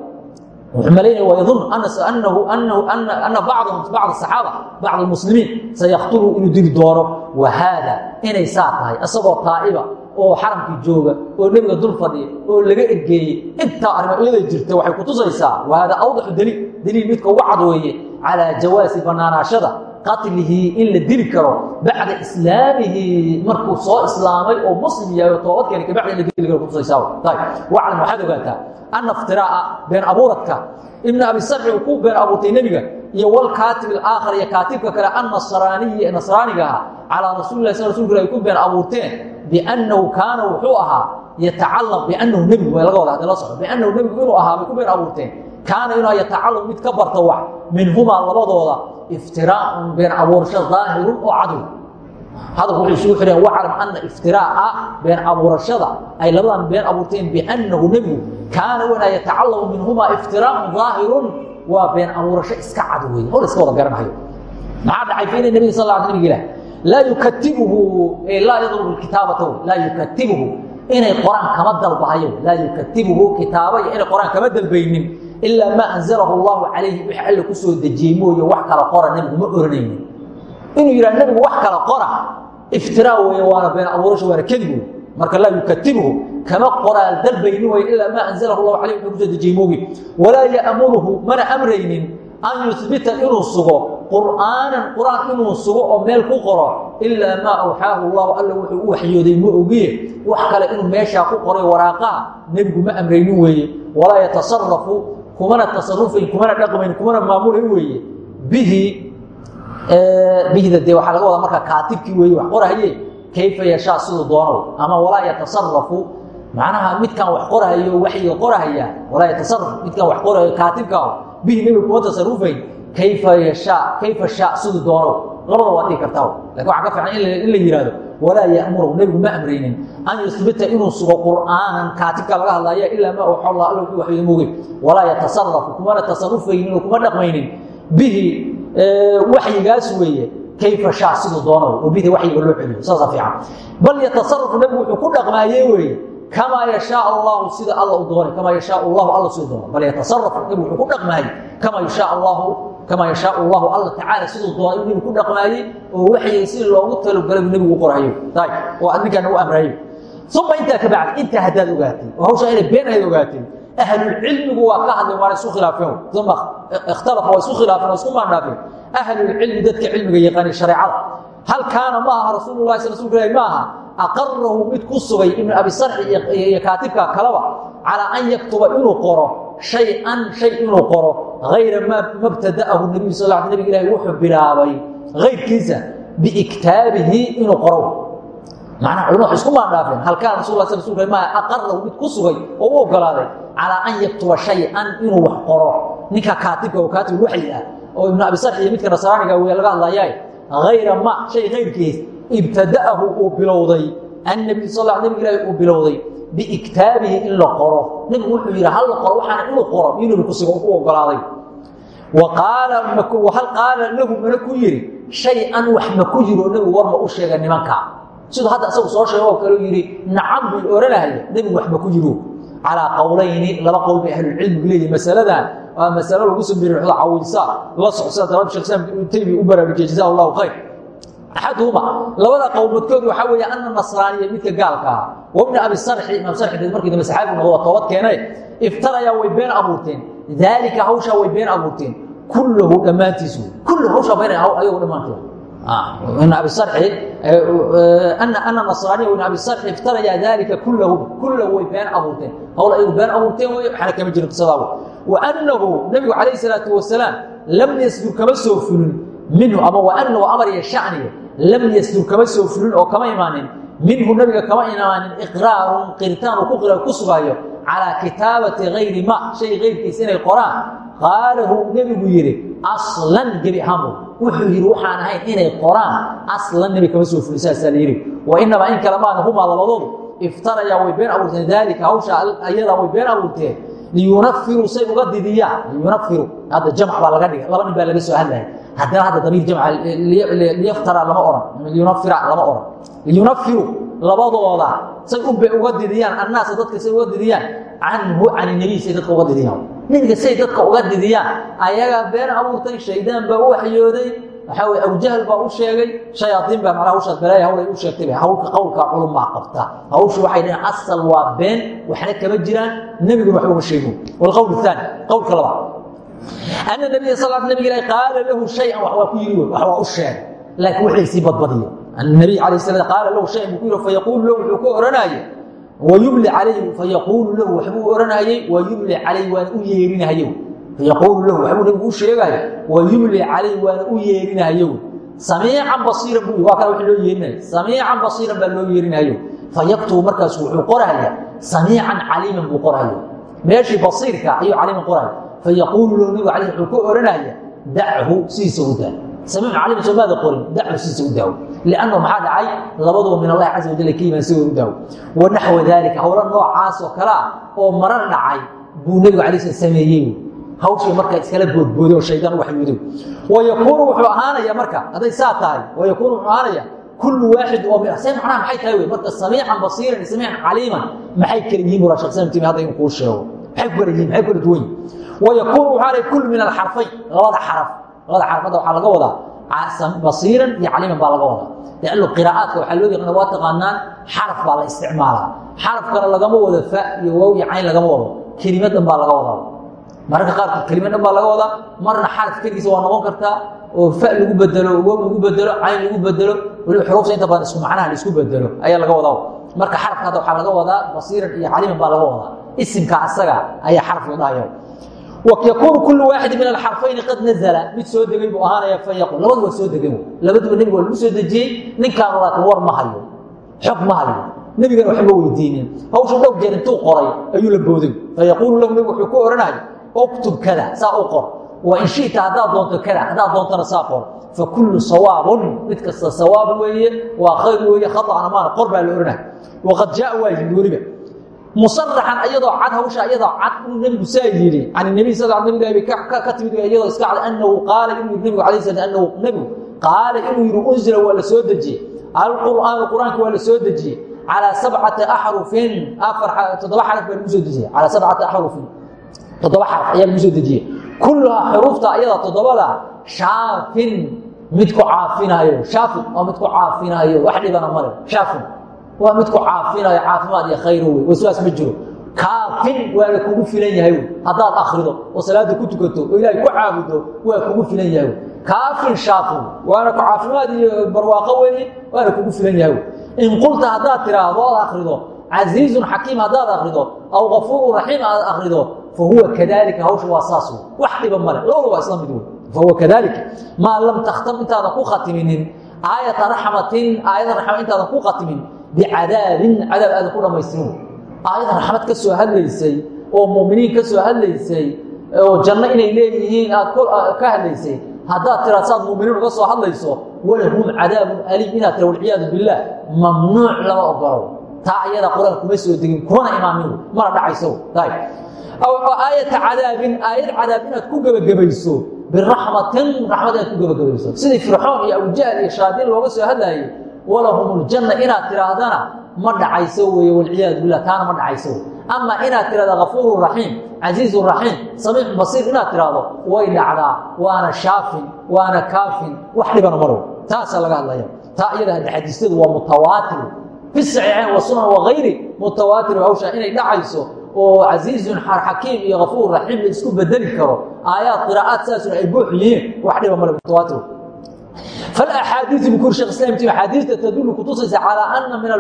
wuxuu malaynaya wayadun anahu anahu ana bacdahum bacd asaxaaba bacd almuslimiin sayaqtuluhu inuu dili doono wa haada inay saa tahay isagoo taa'iba oo xaramkii jooga oo nebiga dul fadhiya oo laga ergeeyey intaa arrimo iyada jirta waxay kutusaysaa wa hada awdaxu daliil daliil midka ugu cad weeye calaa jawaasi bannaanaashada qatlihi in la dili karo bacda islaamihi markuu soo islaamay oo muslim yahay oo toobad keeni kabacdi in la dili karo kutusaysaa waclam waxaad ogaataa anna iftiraa'a been abuuradka ibn abi sarxi uu ku been abuurtay nebiga iyo walkaatib alaakhar iyo kaatibka kale annasraaniyi nasraaniga ah calaa rasuuli lah sl ay ku been abuurteen biannahu kaana wuxuu ahaa yatacalaq biannahu nebigu way laga wada hadda la soco biannahu nebigu inuu ahaa bay ku been abuurteen kaana inuu yatacalaq mid ka barta wax minhumaa labadooda iftiraa'un been abuurasho daahirun oo cadow hadalku wuxuu isugu xidheen waclam anna iftiraa'a been abuurashada ay labadan been abuurteen biannahu nebigu kaana inaa yatacalaqu minhumaa iftiraa'un daahirun waa been abuurasho iska cad weeye hol iska wada garanayo maxaa dhacay fa ina nebiga sal nabig ilah laa yukatibuhu laa yadlubu kitaabata laa yukatibuhu inay qoraan kama dalbahayo laa yukatibuhu kitaabaya inay qoraan kama dalbaynin ilaa maa anzalahu allahu calayhi wix alle ku soo dejiyey mooye wax kala qora nebigu ma oranaynin inuu yidhaha nebigu wax kala qora iftiraa weeye waana been abuurasho waana kadib wey marka laa yukatibuhu kama qoraal dalbaynin way ilaa maa anzalahu allahu calayhi wuxuu ku soo dejiyey mooge walaa ya'muruhu mana amraynin an yuhbita inuu sugo qur'aanan qur'aan inuu sugo oo meel ku qoro ilaa maa awxaahu allahu alla wuxuu waxyooday ma ogiye? Wax kale inuu meeshaa ku qoray waraaqaha nebigu ma amraynin weeye. Walaa yatasarafu kumana tasarufayn kumana dhaqmayn kumana maamulayn weeye. Bihi bihda dee waxaa laga wadaa marka kaatibkii weeye wax qorahaye kayfa yashaa siduu doono? Ama walaa yatasarafu macnaha midkaan wax qorahayo waxyiga qorahaya? Walaa yatasaraf midkaan wax qorahayo kaatibkaa bihi nebiga kuma tasarufayn kayfa yashaa kayfa shaa siduu doono labada waa dhihi kartaa laakiin waxaa ka fiican in la yihahdo walaa ya'muru nebigu ma amraynin an yusbita inuu sugo qur'aanan kaatibka laga hadlaya ilaa ma awxa allah alla wuxuu waxyooda moogay walaa yatasarafu kumana tasarufaynin oo kuma dhaqmaynin bihi waxyigaas weeye kayfa shaa siduu doono oo bihda waxyiga loo celiyo saasa fiican bal yatasarafu nebigu wuxuu ku dhaqmaaye weeye kamaa yashaa allahu sida alla u doonay kamaa yashaa allahu alla siduu doono bal yatasarafu nebigu wuxuu ku dhaqmaaye kamaa yashaa allahu kamaa yashaa allahu alla tacaala siduu doonay nebigu ku dhaqmaaye oo waxyiga si loogu talogalay nebigu u qorahayo ayb oo ninkaana u amrayo. Uma intaa ka bacdi intaa haddaad ogaatay oo hawshaa inay been ahayd ogaatay ahlulcilmigu waa ka hadleen waana isu khilaafeen. Uma ikhtalafa waa isku khilaafeen oo isku maandhaafeen. Ahlulcilmi dadka cilmiga yaqaanay shareecada. Hal kaana ma aha rasuulu lahi sal rsulka ilahi ma aha mid ku sugay ibnu abi sarxi iyo kaatibka kaleba calaa an yaktuba inuu qoro shay-an shay inuu qoro hayra ma mabtada'ahu nabiyu sal l nabig ilahi wuxuu bilaabay hayrkiisa biiktaabihi inuu qoro macnaha culima waxay isku maandhaafeen hal kaana rasul s rasulka ma aqarahu mid ku sugay oo u ogolaaday calaa an yaktuba shay-an inuu wax qoro ninka kaatibka oo kaatib waxyi ah oo ibnu abi sarxi iyo midka nasraaniga wey laga hadlayaa hayra ma shay hayrkiis ibtada'ahu uu bilowday annabiy sal nabig ilaahi uu bilowday biiktaabihi in la qoro. Nebigu wuxuu yidhi hal qoro? Waxaana inuu qoro. Iyo nebi kusiga u ogolaaday. Wa qaala qaala lahu mana ku yidhi shay-an wax ma ku jiro nebigu warma u sheega nimanka. Siduu hadda isagu soo sheego oo kale yidhi nacam buu oranahaya nebigu wax ma ku jiro calaa qowlayni laba qowl bay ahlulcilmigu leeyihi masaladan. Waa masalo lagu soo biriixdo cawilsa la socsada dabab ibnu taymiya u baraarujiyey jazahu allahu khayr axaduhuma labada qowlmadkood waxaa weeye ana nasraaniya midka gaalka ah wabna abi sarxi imaam sarxi markii dambe saxaabi noqdo waa toobad keenay iftarayaa way been abuurteen. Daalika hawshaa way been abuurteen. Kullahu dhammaantiis wey kullu hawshaa been ayagu dhammaantood ibn abi sarxi ana nasraaniya ibn abi sarxi iftaraya dalika kullahu kullahu way been abuurteen. Hawl ayagu been abuurteen wey waxaana kama jirin qisadaaba wa annahu nabigu calayhi salaatu wasalaam lam yasdur kama soo fulin. Minhu ama wa annahu amar iyo shacniga lam yasdur kama soo fulin oo kama imaanin. Minhu nabiga kama imaanin. Iqraarun qiritaan uu ku sugayo calaa kitaabati hayri ma shay kayrkiisa inay qoraan. Qaalahu nebigu yidhi aslan gebi ahaanbu wuxuu yidhi waxaan ahayn inay qoraan. Aslan nebi kama soo fuli saasaa la yidhi. Wa inamaa in kale maana humaa labadoodu. Iftarayaa way been abuurteen daalika hawsha ayadaa way been abuurteen. Liyunafiruu say uga didiyaan liyunafiru hadda jamc baa laga dhiga laba nin baa laga soo hadlaya haddana hadda damiir jamca liyaftara lama ohan liyunafira lama ohan liyunafiru labadooda say uga didiyaan annaasa dadka say uga didiyaan canhu can nebiy say dadka uga didiyaan. Nebiga say dadka uga didiyaan ayagaa been abuurtay shaydaan baa u waxyooday waxaa weye awjahl baa u sheegay shayaaiin baa macnaha hawshaas balaaya hawlay u sheegtay hawlka qowlka culum baa qabta hawshu waxay dhaheen asal waa been waxna kama jiraan nebiguna waxba uma sheego walqowl aani qowlka labaad ana nabiya sal nabig ilah qaala lahu shayan wax waa ku yii wax waa u sheeg laakiin wax laysii badbadiyo nabi ala sla qaala lahu shayan buu ku yii fayaquulu lahu wuxuu ku odhanaaye wayumli calayhi fayaquulu lahu waxbuu odhanayey wayumli calayhi waana u yeerinahayow fayaquulu lahu waxbuu nabigu u sheegaayo wayumli calayhi waana u yeerinahayow samiican basiiran buu waa kaa wax loo yeerinayo samiican basiiran baa loo yeerinahayo fayaktubu markaasu wuxuu qorahaya samiican caliiman buu qorahaya meeshii basiirka ayuu caliiman qorahaya fayaquulu low nabigu ala wuxuu ku odhanaya dachu sidiisa u daa samiic calima soomaada qorin dachu sidiisa u daawo liannahu maxaa dhacay labaduba min allahi casa wajal ay ka yimaan sigood u daawo wa naxwa daalika howlo noocaas oo kale ah oo marar dhacay buu nebigu ala sl sameeyey hawshay marka iskala boodboodo shaydan waxyuudo wayakuunu wuxuu ahaanaya marka hadday saa tahay wayakuunu wuxuu ahaanaya kullu waaxid oo se macnaha maxay tahay wey marka samiican basiiran iyo samiican caliiman maxay kala yihiin buu rasheekh sam timi hadda in kuu sheego maxay ku kala yihiin maxay kala duwan yihiin wayakuunu waxaana kul min alxarfayn labada xaraf labada xarfadda waxaa laga wadaa basiiran iyo caliiman baa laga wadaa liannu qiraa'aadka waxaa loo yaqaana waa taqaanaan xaraf baa la isticmaalaa xarafkana lagama wado fa iyo waaw iyo cayn lagama wado kelimad dhan baa laga wadaa mararka qaarkood kelimad dhan baa laga wadaa marna xaraf keligiisa waa noqon kartaa oo fa lagu bedelo waaw lagu bedelo cayn lagu bedelo weliba xuruufta inta badan isku macnaha la isku bedelo ayaa laga wadaa marka xarafka hadda waxaa laga wadaa basiiran iyo caliiman baa laga wadaa isimka asaga ayaa xaraf la dhahayo yakunu kul waaxid min axarfayni qad nazla mid soo degay buu ahaanaya fayaqul labadu waa soo degay labaduba nebiga waa lagu soo dejiyey ninkaanu laakiin war ma hayo xog ma hayo nebigana waxba weydiinin hawshu dhowr jeer intuu qoray ayuu la booday fayaquulu lahu nebigu wuxuu ku ohanaya uktub kada saa u qor wa in shita haddaad doonto kada haddaad doontana saa qor fakulu sawaabun mid kasta sawaab weeye waa khayr weeye khaطcana maana qor baa la ohanaya waqad jaa waa yimid weliba musaraxan iyadoo cad hawsha iyadoo cad inuu nebigu saa yidhi. Can nabi s nabig ka timid iyadoo iska cad anahu qaala inuu nebigu alay sl anahu nebigu qaala inuu yidhi unzila waa la soo dejiyey alqur'aanu qur'aanka waa la soo dejiyey calaa sabcata axrufin. Toddoba xaraf baa lagu soo dejiyey calaa sabcata axrufin. Toddoba xaraf ayaa lagu soo dejiyey kulluhaa xuruufta iyada toddobada shaafin. Mid ku caafinaayo shaafin. Oo mid ku caafinaayo wax dhibana male shaafin waa midku caafinayo caafimaad iyo khayr wey waswaas ma jiro. Kaafin waana kugu filan yahay. Haddaad akrido oo salaada ku tukato oo ilaahay ku caabudo waa kugu filan yahay. Kaafin shaafin waana ku caafimaad iyo barwaaqo weeye waana kugu filan yahay. In qulta haddaad tiraahdo ood akrido casiizun xakiim haddaad akrido aw gafuurun raxiim aad akrido fahuwa kadalika hawsha waa saas wey wax dhiba male labadu waa isla mid wey kadalika maa lam takhtam intaadan ku khatiminin. Aayata raxmatin aayada raxma intaadan ku khatimin bicadaabin cadaab aadan ku dhammaystirin aayada raxmad ka soo hadlaysay oo muuminiin ka soo hadlaysay oo janno inay leeyihiin aad ka hadlaysay haddaad tiraad saad muuminiin uga soo hadlayso walahum cadaabun aliim inaad tira walciyaadu billaah mamnuuc lama ogolo taa ayada qur'aan soo degin kumana imaamin mana dhacayso aayata cadaabin aayad cadaab ku gebagabayso biraxmatin raxmad inaad ku gebagabayso sidii firxoon iyo abujahl iyo shaadiin looga soo hadlaayey walahum ljanna inaad tidhaahdana ma dhacayso weeye walciyaadu billah taana ma dhacayso. Ama inaad tidhahda gafuuru raxiim casiizu raxiim samiic basiir inaad tidhaahdo way dhacdaa waana shaafin waana kaafin wax dhibana marow taasaa laga hadlaya. Taa iyada xadiisyadu waa mutawaatir. Fi saxiixayn wa sunan wakayri mutawaatir hawsha inay dhacayso oo casiizun xakiim iyo gafuur raxiim la isku bedeli karo. Aayaad qiraa'aad saasuna ay buux yihiin wax dhiba male mutawaatir falaxaadiiu bukuur shekh axaadiista tadullu kutusaysa calaa ana min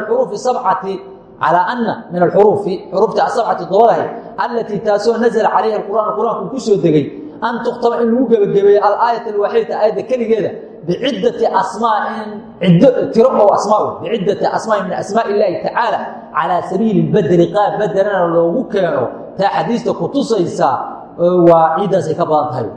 sabcati calaa ana min alxuruufi xuruufta asabcati todobadahay allatii taasoo nazala calayha alqur'aan qur'aanku ku soo degay an tukhtama in lagu gebagabeeyo alaayat alwaaxidata aayadda keligeeda biciddati asmaa'in ciddo tiro oo asmaa biciddati asmaa'in min asmaa illaahi tacaala calaa sabiili lbadeli qaab badelana loogu keeno taa xadiista kutusaysa waa ciiddaasay ka badan tahay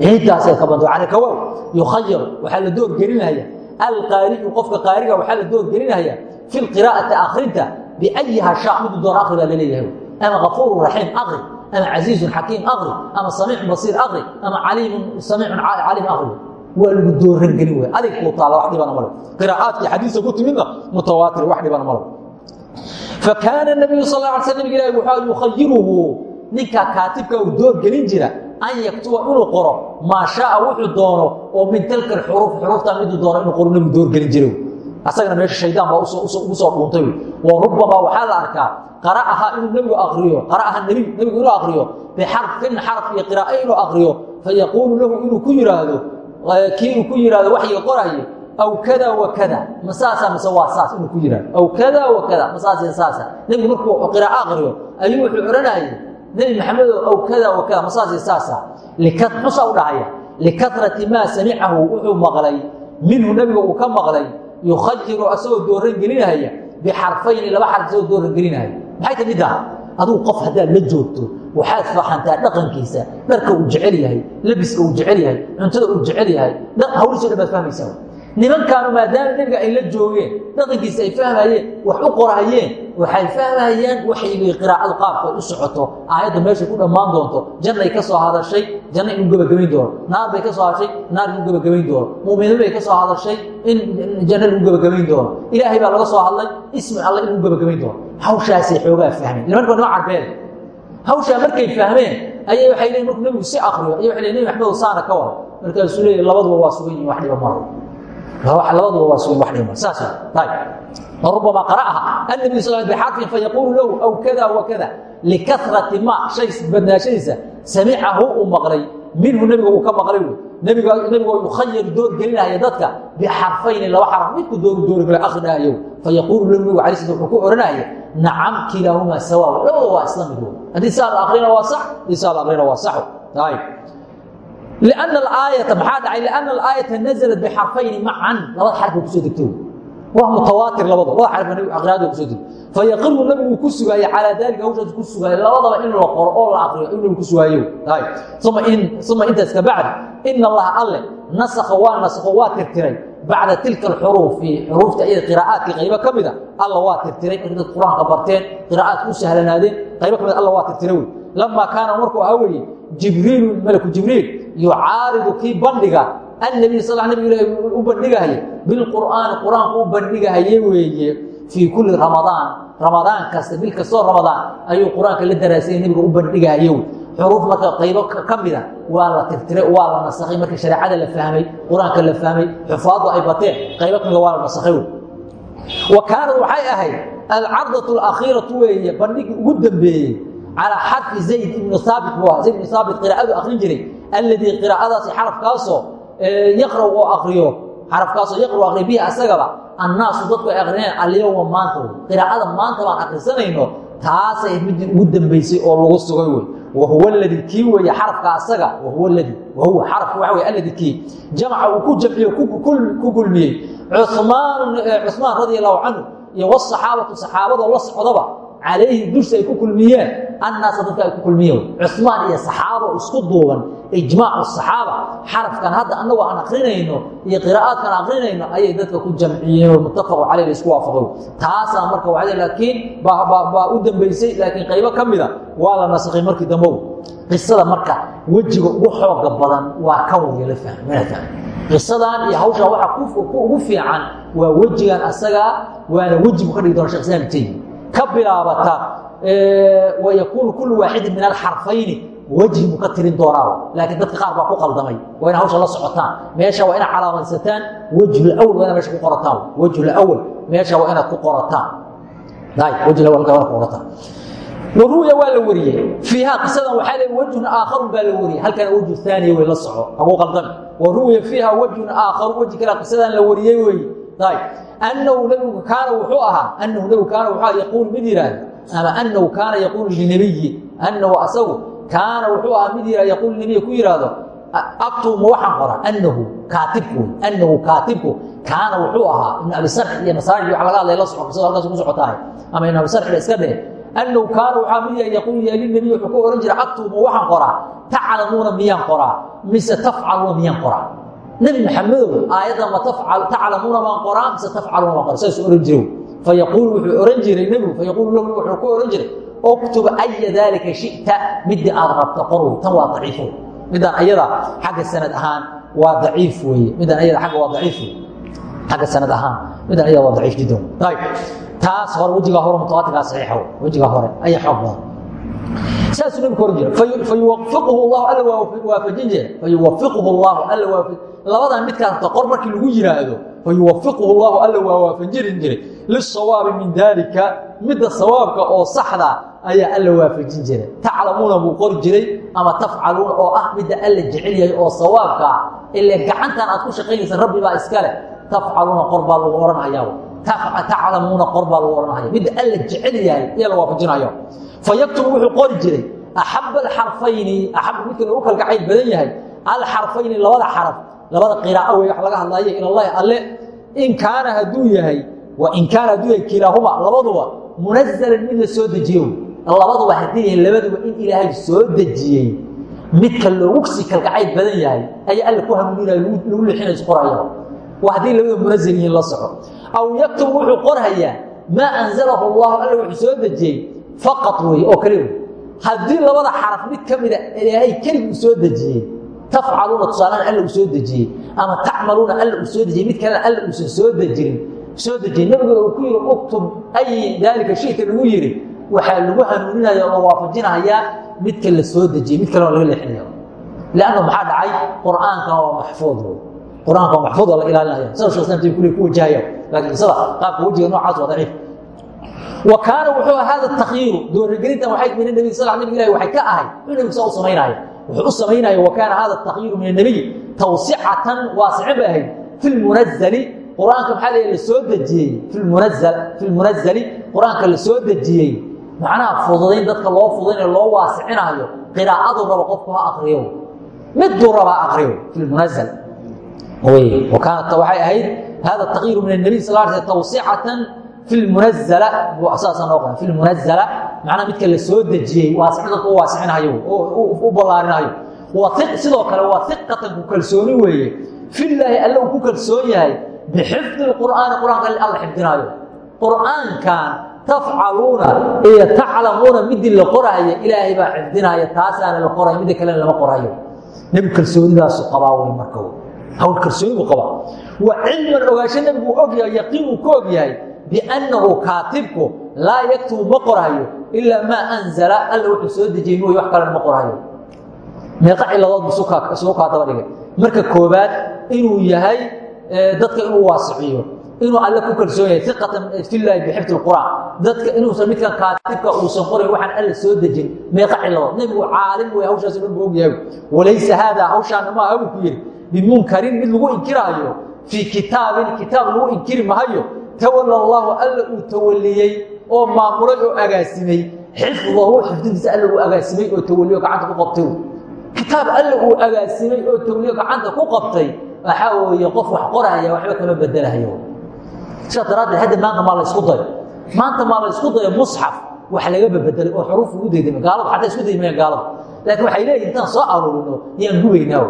ciiddaasay ka badan tahay yani kawow yukhayaru waxaa la door gelinaya alqaari'u qofka qaariga waxaa la door gelinaya fi lqiraa'ati akhrinta biayiha shaa midu doon akri baa la leeyahay ama kafuuru raxiim akri ama casiizun xakiim akri ama samiicun basiir akri ama caliimun samiicun caliim akri waa lagu dooran gelin wey adig kuu taala wax dhibana malo qiraa'aadkii xadiisa ku timidna mutawaatir wax dhibana malo fakaana nabiyu sal la sl nabig ilahi wuxuu yukhayiruhu ninkaa kaatibka uu door gelin jira an yaktuba inuu qoro maa shaaa wuxuu doono oo min tilka xuruuf xuruuftan miduu doono inuu qoro nabigu door gelin jira asagana meesha shaydaan baa ugu soo dhuuntay wa rubamaa waxaa la arkaa qara'aha inuu nebigu akriyo qara'aha nebigu nebigu inuu akriyo bixarfin xarf iyo qiraa'o inuu akriyo fayaquulu lahu inuu ku yidhaahdo kii ku yidhahdo waxyiga qoraaye aw kada wa kada ma mise waa saas inuu ku yidhahdo aw kada wa kada ma saasa nebigu markuu qiraa'o akriyo ayuu wuxuu odhanayay nebi maxamedo aw kada wa kada ma saas iyo saasa musa u dhahaya likatrati maa samicahu wuxuu maqlay minhu nebiga uu ka maqlay yukhayiru asagoo dooran gelinahaya bixarfayni laba xarf isagoo dooran gelinahaya. Maxay ka mid ah adugu qof haddaad la joogto waxaad faxantaa dhaqankiisa dharka uu jecel yahay labiska uu jecel yahay cuntada uu jecel yahay hawliso dhan baad fahmaysaa nimankaanu maadaama nebiga ay la joogeen dhaqankiisa ay fahmayeen wax u qorahayeen waxay fahmayaan waxaygii qiraacadu qaabka ay u socoto aayadda meeshay ku dhammaan doonto jannay ka soo hadashay janno inuu gebagabayn doono naar bay ka soo hadashay naar inuu gebagabayn doono mu'miniin bay ka soo hadashay in janno lagu gebagabayn doono ilaahay baa laga soo hadlay ismi alle inuu gebagabayn doono hawshaasay xoogaa fahmeen nimanka nima carbeed hawshaa markay fahmeen ayay waxay leeyiin markuu nebigu si akriyo ayay waxay leeyiin nebi maxamedow saana ka waran markaasuu leeyahy labaduba waa sugan yihiin wax dhiba maro labaduba waaubamaa qara'aha. Annabi sal bxaafin fayaquulu lahu aw kada wa kada likarati ma shay badnaashadiisa samicahu uu maqlay. Minhu nebiga uu ka maqlay nebigoo yukhayar dood gelinahaya dadka bixarfayni laba xaraf. Midku dooru doori akhriaayo fayaquulu lahu nebigu alay sl wuxuu ku odhanaya nacam kilaahumaa sawa labada waa isla mid haddii saa la akrina waa sax haddii saa la akrina waa sax aayata maxaa dhacay ana aayata naزlat bxarfayni macan labada xarfa ku soo degto waa mutawaatir labada laba xarfa ku soo degto fayaqiru nabigu ku sugaaye calaa dalika hawshaas ku sugaaya labadaba in la qoro oo la akriyo inuu nabigu ku sugaayo uma intaas ka bacdi in allaha alle nasakha waa nasakho waa tirtiray bacda tilka axuruufi xuruufta iya qira'aadka qaybo ka mida alla waa tirtiray in dad qur'aanka barteen qira'aadka u sahlanaadeen qaybo ka mid alla waa tirtiray wey lamaa kaana markuu ahaa weeye jibriilu malaku jibriil yucaaridu kii bandhiga annabiy sal nabig ilahi u bandhigahaye bilqur'aani qur'aanku u bandhigahaye weeye fii kulli ramadaan ramadaan kasta bil kastoo ramadaan ayuu qur'aanka la daraasaya nebiga u bandhigahaye wey xuruuf marka qaybo ka mida waa la tirtiray waa la nasakhay. Marka shareecada la fahmay qur'aanka la fahmay xufaaddu ay bateen qaybo kamida waa la nasakhay wa kaanad waxay ahayd alcardatu alakhiiratu weeye bandhigii ugu dambeeyey calaa xarfi zayd ibnu haabit bu zayd ibnu haabit qiraa'adu akrin jiray. Alladii qiraa'adaasi xarafkaasoo yaqra oo akriyo xarafkaasoo yaqrau akriyo bihi asagaba annaasu dadku ay akrineen alyowma maanta qiraa'ada maanta baan akrisanayno taasay midii ugu dambaysay oo lagu sugay wey wahuwa ladi kii weeye xarafka asaga wahuwa ladi wahuwa xarafka waxa wey aladi kii jamca uu ku jamciyo ku gulmiyey cumaan radia allahu canhu iyo wsaxaabatu saxaabadoo la socdaba calayhi dusha ay ku kulmiyeen annaas dadka ay ku kulmiyeen Uthman iyo saxaabo isku duuban ijmaac saxaaba xarafkan hadda anagu aan aqrinayno iyo qiraa'adkan aqrinayno ayay dadka ku jamciyeen oo muttafaq calayhi isku waafaqay taasa marka waxay laakiin ba ba u dambeysay laakiin qaybo kamida waa la nasakhay markii dambe qisada marka wajiga ugu xooga badan waa kan wada fahmada qisadan iyo hawsha waxa ku ugu fiican waa wajigan asaga waana wajigu ka dhigi doona sheekh Islam Taymi ka bilaabata wayakuunu kulu waaxidin min alxarfayni wajhi buu ka tirin doonaa. Laakiin dadka qaar baa ku qaldamay waa ina hawsha la socotaan. Meesha waa ina calaamadsataan wajhuawal waa ina meesha ku qorataan. Wajhuawal meesha waa inaad ku qorataan. Waruya waa la wariyey. Iiha isadan waaa le wajhun aakharu baa la wariyey. Halkana wajhu aaniya wey la soco agu aldami waruya fiiha wajhun aakharu wejhi kale qisadan la wariyey wey ayb annahu nabigu kaana wuxuu ahaa annahu nabigu kaana wuxuu yaquulu mid yidhaahda ama annahu kaana yaquulu linabiyi annahu asagu kaana wuxuu ahaa mid yihah yaquulu nabiy ku yidhaahdo aktuma waxaan qoraa annahu kaatibku wey annahu kaatibku kaana wuxuu ahaa ibn abi sarx iyo nasaari waxa laga hadlay la soco qisada halkaas ku socotahay ama ibn abi sarxiba iska dheh annahu kaana waxaa mid yahay yaquulu ya linabiy wuxuu ku ohan jiray aktuma waxaan qoraa taclamuuna miyaan qoraa mise tafcaluuna miyaan qoraa nebi maxamedow aayadda ma taclamuuna baan qoraa mise tafcaluuna baan qoraa saasuu ohan jiray fayaquulu wuxuu ohan jiray nebigu fayaquulu lahu wuxuu ku ohan jiray uktub aya daalika shita midii aad rabta qorwey tan waa daciifo midaan ayada xagga sanad ahaan waa daciif weye midaan ayada agga waa daciif wey xagga sanad ahaan midaan ayada waa daciif jiddan ayb taas hore wejigaa hore mutawaatirkaa saxiixa wejigaa hore ayaa xoog badan. Saasuu nabigu ohan jira fayuwafiquhu llahu alla waa waafajin jira fayuwafiquhu llahu alla waafa labadan midkaas qor markii lagu yiraahdo fayuwafiquhu llahu alla waa waafajin jiray. Lisawaabi min daalika midda sawaabka oo saxda ayaa alla waafajin jiray. Taclamuuna buu qori jiray ama tafcaluuna oo ah alla jecel yahay oo sawaabka ah ile aad ku shaqaynaysa rabbi baa iskale tafcaluuna qor lagu odhanhayaa taclamuuna qor baa lagu odhanhaya midda alla jecel yahay ayaa la waafajinaya fayaktubu wuxuu qori jiray axab alxarfayni axab midka lagu kalgacayl badan yahay alxarfayni labada xaraf labada qiraa'o wey wax laga hadlaayo ilallahi alle in kaana hadduu yahay wa in kaana hadduu yahay kilaahuma labaduba munazalan mid la soo dejiyo labaduba haddii yahay labaduba in ilaahay soo dejiyey midka loogu sii kalgacayl badan yahay ayaa alla ku hanuuninaya lagu leexinayso qoraya. Waa haddii labada munazal yihiin la soco. Aw yaktubu wuxuu qorhayaa maa anzalahu allahu alla wuxuu soo dejiyey faqad wey oo kale haddii labada xaraf mid ka ilaahay kelig uu soo dejiyey tafcaluuna tusaalahan alla uu soo dejiyey ama tacmaluuna alla uu soo dejiyey mid kalena alla uusan soo dejirin soo dejiyey nabiguna uu ku yihi uktub ay daalika shayka lagu yidhi waxaa lagu hanuuninaya oo waafajinahayaa midka la soo dejiyey mid kalena laga leexinaya lanno maxaa dhacay qur'aankan waa maxfuud wey qur'aanka waa maxfuud oo la ilaalinaya sida shekh islam kule ku wajahaya laakiin qisada qaabka wejiga noocaas waa daciif wa kaana wuxuu hada takyiiru doorigelintan waxay min nabi sal nabig ilahi waxay ka ahay inuu nabigu saa u samaynaayo wuxuu u samaynaya wa kaana hada takyiiru min annabiy tawsicatan waasicin bay ahayd fi lmunazali qur'aanka maxaa la la soo dejiyey. Fi lmunazali qur'aanka la soo dejiyey. Macnaha fududayn dadka loo fududaynayo loo waasicinayo qiraa'adu rabo qofku ha akriyo. Miduu rabaa akriyo fi lmunazal kaanat waxay ahayd hada takyiiru min annabiy sal l tawsicatan fi lmunazala saasa noo qoran fi lmunazala macnaha midka la soo dejiyey waasicin dadka u waasicinayo u ballaarinayo sidoo kale waa iqatan ku kalsooni weeye. Filaahi alle uu ku kalsoon yahay bixifdi qur'aani qur'aanka alla xifdinaayo. Qur'aankan tafcaluuna iyo taclamuuna midii la qoraayo ilaahay baa xifdinaya taasaana la qoraya midda kalena lama qorayo. Nebigu kalsoonidaasu qabaa wey marka hawl kalsooni buu qabaa. Wa cilman ogaansho nebigu og yahay yaqiin uu ka og yahay biannahu kaatibku laa yaktubu ma qoraayo ilaa maa anzala alla wuxuu soo dejiyey mooye wax kalena ma qoraayo meeqa ciladood isugu kaa daba dhigay. Marka koobaad inuu yahay dadka inuu waasiciyo inuu alle ku kalsoon yahay iqatan filaahi bixifdi qur'aan. Dadka inuusan midkan kaatibka uusan qorayn waxaan alla soo dejin meeqa ciladood. Nebigu caalim wey hawshaas dhan buu og yahay. Walaysa haadaa hawshaana maaha buu ku yidhi bimunkarin mid lagu inkiraayo fii kitaabin kitaab lagu inkiri mahayo tawala allaahu alla uu tawaliyey oo maamulay oo agaasimay xifdahu xifdidiisa alla uu agaasimay oo tawaliyo gacanta ku qabtay. Kitaab alla uu agaasimay oo tawliyo gacanta ku qabtay. Waxaa weeye qof wax qoraya waxba kama bedelahayo sidaa daraaddeed hadda maanta maa la isku dayo. Maanta maa la isku dayo musxaf wax laga bebedelay oo xuruuf ugu daydama gaalada xataa isku daymayaan gaalada. Laakiin waxay leeyihiin intaan soo aruurino yaan gubaynaa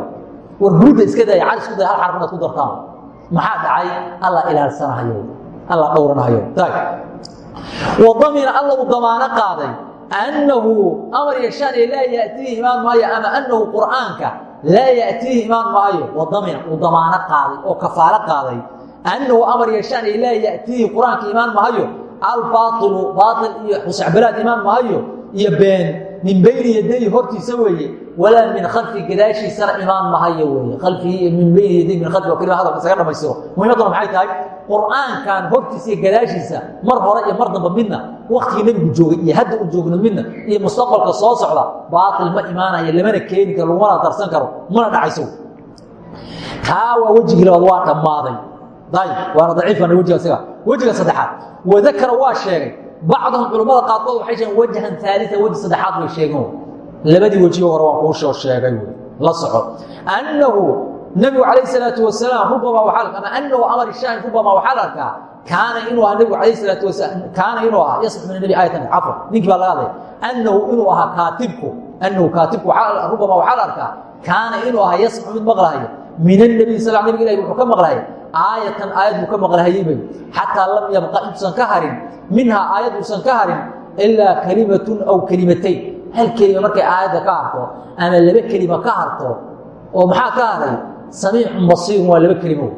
war gurida iska daya cal isku day hal xarf inaad ku dartaan. Maxaa dhacay? Alla ilaalsanahayo alla dhowranahayo wadamina alla uu damaano qaaday annahu amar yashaan ee laa yatiihi imaan maayo ama annahu qur'aanka laa yatiihi imaan maayo wadamina uu damaano qaaday oo kafaalo qaaday. Annahu amar yashaan ee laa yatiihi qur'aanka imaan maayo albaailu baail iyo xusacbalaad imaan maayo iyo been min bayni yadayhi hortiisa weeye walaa min khalfi gadaashiisana imaan mahayo weye alfii min bayni yaday min khalfi kelima hadalka isaga dhamaystiro muhiimadduna maxay tahay qur'aankan hortiisa iyo gadaashiisa mar hore iyo mar damba midna waktigii nebigu joogay iyo hadda uu joogno midna iyo mustaqbalka soo socda baail ma imaanayo lamana keeni karo lagumana darsan karo mana dhacayso. Taa waa wejigii labaad waa dhammaaday. Waana daciifana wejiga isaga. Wejiga saddexaad wadakara waa sheegay bacdahum culammada qaarkood waxay sheegeen wajhan aalia weji saddexaad bay sheegeen. Labadii wejigo hore waan kuu soo sheegay la soco. Annahu nabigu calayh salaatu wasalaam rubamaa waaa ama anahu amar shaahid rubamaa waxaa la arkaa kaana inuu ahaa nabigu alayh salaatu wasalaam kaana inuu ahaa yasmac min nabi aayatan cafwan ninkii baa laga annahu inuu ahaa kaatibku annahu kaatibku rubamaa waxaa la arkaa kaana inuu ahaa yasmacu mid maqlahayo. Min annabiy sal nabig ilahi wuxuu ka maqlahay. Aayatan aayad buu ka maqlahayeyba xataa lam yabqa intuusan ka harin minhaa aayad uusan ka harin ilaa kalimatun aw kelimatayn hal kelima markay aayadda ka harto ama laba kelima ka harto oo maxaa ka haray samiicun basiirun waa laba kelimo.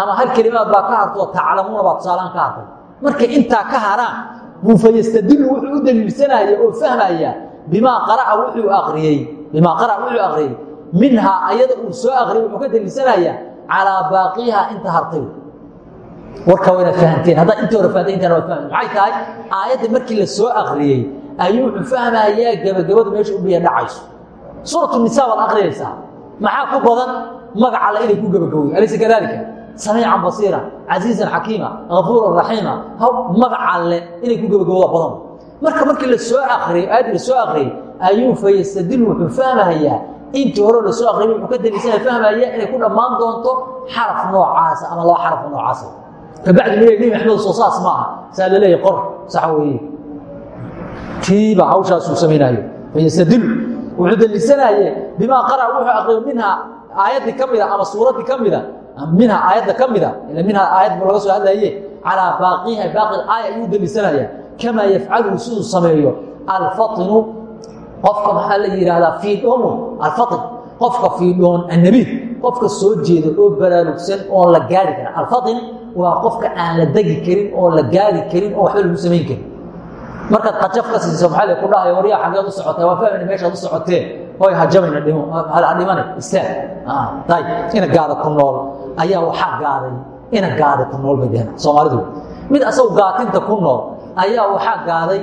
Ama hal kelimaad baa ka harto taclamuuna baa tusaalaan ka hartay markay intaa ka haraan buu fayastadilu wuxuu u daliilsanaya oo fahmaya bimaa qaraa wuxuu aqriyey bimaa qaraa wuxuu aqriyey minhaa ayada uu soo aqriyay wuxuu ka daliilsanaya calaa baaqiha inta hartay. Warka wayna fahanteen haddaad inta hore fahanteen intana waad fahmeen maxay tahay? Aayadda markii la soo aqriyey ayuu wuxuu fahmayaa gebagabadu meesha u biya dhacayso. Suuratu nisaa baad aqriyaysaa maxaa ku badan magac alle inay ku gebagabowdo alaysa kadalika samiican basiira casiizan xakiima afuuran raxiima magac alle inay ku gebagabowda badan. Marka markii la soo akriyey aayaddii la soo aqriyey ayuu fayastadil wuxuu fahmayaa intii hore la soo aqriyay wuxuu ka daliisana fahmaya inay ku dhammaan doonto xaraf noocaasa ama laba xaraf noocaasa kabacdi mil nebi maxamed soo saas ma aha. Saa la leeyahy qor sax weeye. Tiiba hawshaasuu samaynayo fayastadilu wuxuu daliisanaye bimaa qara wuxuu aqriyo minhaa aayaddii ka mida ama suuraddii ka mida minhaa aayadda ila minhaa aayad laga soo hadlaye calaa baaqiha baaqi aaya ayuu daliisanaya kamaa yafcaluhu siduu sameeyo alfatinu qofka maxaa la yidhaahdaa fiidhoomu alfain qofka fiidhoon annabiid qofka soo jeeda oo baraarugsan oon la gaari karin alfain waa qofka aan la degi karin oon la gaari karin oo waxba lagu samayn karin markaad qajaf ka siiso maxaa la ku dhahayo waryaa xageed u socotee waa fahmayna meeshaad u socotee. Oy hajamayna dhimo dhimane istaag tay ina gaada ku nool. Ayaa waxaa gaaday ina gaada ku nool bay dheheen soomaalidu mid asagu gaatinta ku nool ayaa waxaa gaaday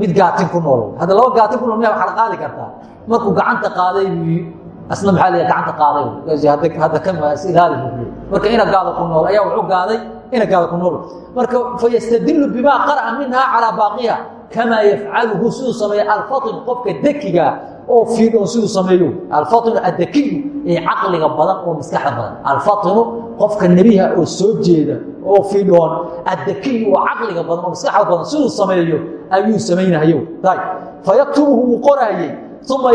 mid gaatin ku nool. Hadda laba gaatin ku nool miyaa waxaa la qaadi kartaa? Markuu gacanta qaaday buu asna maxaa la gacanta qaaday. Hadda kan ilaali buu marka ina gaada ku nool ayaa wuxuu gaaday ina gaada ku nool. Marka fayastadilu bimaa qara'a minhaa calaa baaqiha kamaa yafcaluhu siduu sameeya alfatin qofka dekiga oo fiidhoon siduu sameeyo. Alfatinu addekiyu ee caqliga badan oo maskaxda badan. Alfatinu qofka nebiha oo soo jeeda oo fiidhoon addekiyu oo caqliga badan oo maskaxda badan siduu sameeyo ayuu samaynahayo fayaktubuhu wuu qoraayey uma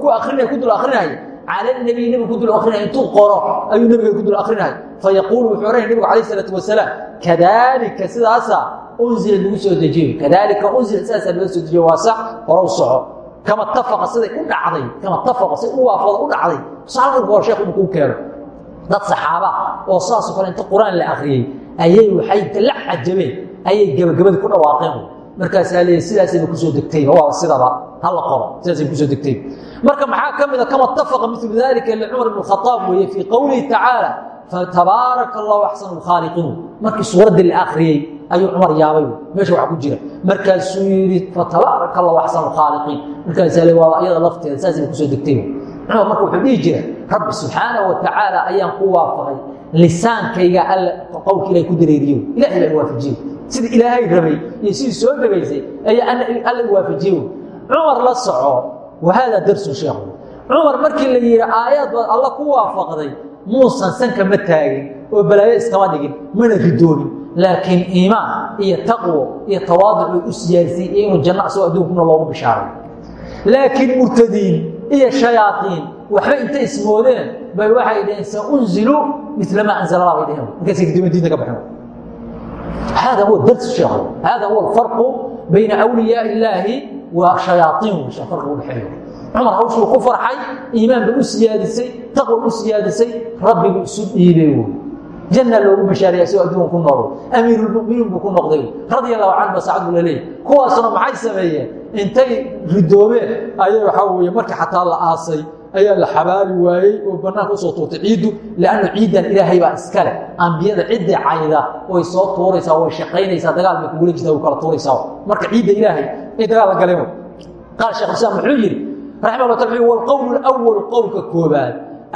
ku akrinaya ku dul akrinaya cala nabiy nebigu ku dul akrinaya intuu qoro ayuu nebiga ku dul akrinaya fayaquulu wuxuu ohanaya nebigu calayh isalaatu wasalaam kadaalika sidaasa unzila lagu soo dejiyo kadaalika unzila sidaasaa laga soo dejiyo waa sax horow soco kama tafaqa siday u dhacday kama tafaqa siday u waafada u dhacday tusaale marka hore sheekh inuu kuu keeno dad saxaaba oo saasoo kale inta qur'aan la akhriyey ayay waxay la cajabeen ayay gebagabadii ku dhawaaqeen markaasaa leeyahy sidaasayba ku soo degtayba waa sidaba hala qoro. Sidaasay ku soo degtay. Marka maxaa ka mid a kama tafaqa milu dalika licumar ibn khaaab weeye fii qowlihi tacaala fatabaaraka allahu axsanu lkhaaliqiin markii suuraddii la akhriyey ayuu cumar yaabay. Meesha wax ku jira. Markaasuu yidhi fatabaaraka allahu axsanu lkhaaliqiin markaasaa le waa iyada lafteeda saasayba ku soo degtay. Cumar marka wuxuu dhihi jira rabbi subxaanahu wa tacaala ayaan ku waafaqay. Lisaankayga alla qowlka ilahay ku dareeriyo. Ilahay baan waafajiyo sida ilaahay rabay iyo sidii soo dhegaysay ayaa alla waafajiyo cumar la soco. Wa haadaa darsu sheekhu cumar markii la yidhi aayaad baad alla ku waafaqday muusan sanka ma taagin oo balaayo iskama dhigin mana ridoobin laakiin iimaan iyo taqwo iyo tawaaduc u siyaadisay iyo inuu janno asagoo adduunkuna loogu bishaaray. Laakiin murtadiin iyo shayaaiin waxba intay ismoodeen bay waxay dhaheen saunzilu mila maa anzala bay dhaheen markaasay kadibna diinta ka baxeen. Hada huwa dars sheekhu hada huwa alfarqu bayna awliyaa illaahi wa shayaaiin farqi udhexeeyo cumar hawshuu ku farxay iimaan bay u siyaadisay taqwa u siyaadisay rabbigu isu dhiibay wy janna loogu bashaaray asagoo adduunka ku nool. Amiirulmuminiin buu ku noqday. Radia canhu ba sacad buu kuwaasuna maxay sameeyeen? Intay ridoobeen. Ayay waxaa weeye marka xataa la aasay ayaa la xabaari waayey oo bannaanka u soo tuurtay ciiddu liannu ciiddan ilaahay baa iskale ambiyada ciddii cayda way soo tuuraysaa way shaqaynaysaa dagaal kugula jirtaa way kala tuuraysaa. Marka ciidda ilaahay ay dagaal galeen qaal shekh islaam wuxuu yidhi raximah llah taala walqowlu alawalu qowlka koobaad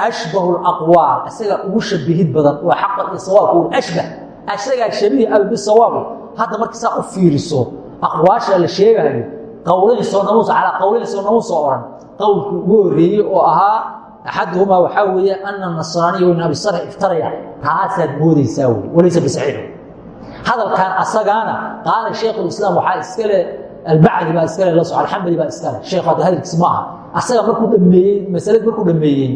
ashbahu aqwaal isagaa ugu shabihid badan oo xaqa iyo sawaabka u ashbah. Isagaa shabiih bisawaab hadda marka saa u fiiriso aqwaasha la sheegayo qowlaysoo namuus calaa qowlaysoo namuusoo odhan qowlkii ugu horreeyey oo ahaa axaduhumaa waxaa weeye ana nasraaniya ibn abi iftaraya. Taasaad moodaysaa wey walaysa bisaxiix hadalkan asagaana qaala shaykhulislaam waxaa iskale albacdi baa iskale la soco alxambali baa iskale sheekh hadda hadalkiis ma aha. Asaga markuu dhameeyey masalad markuu dhameeyey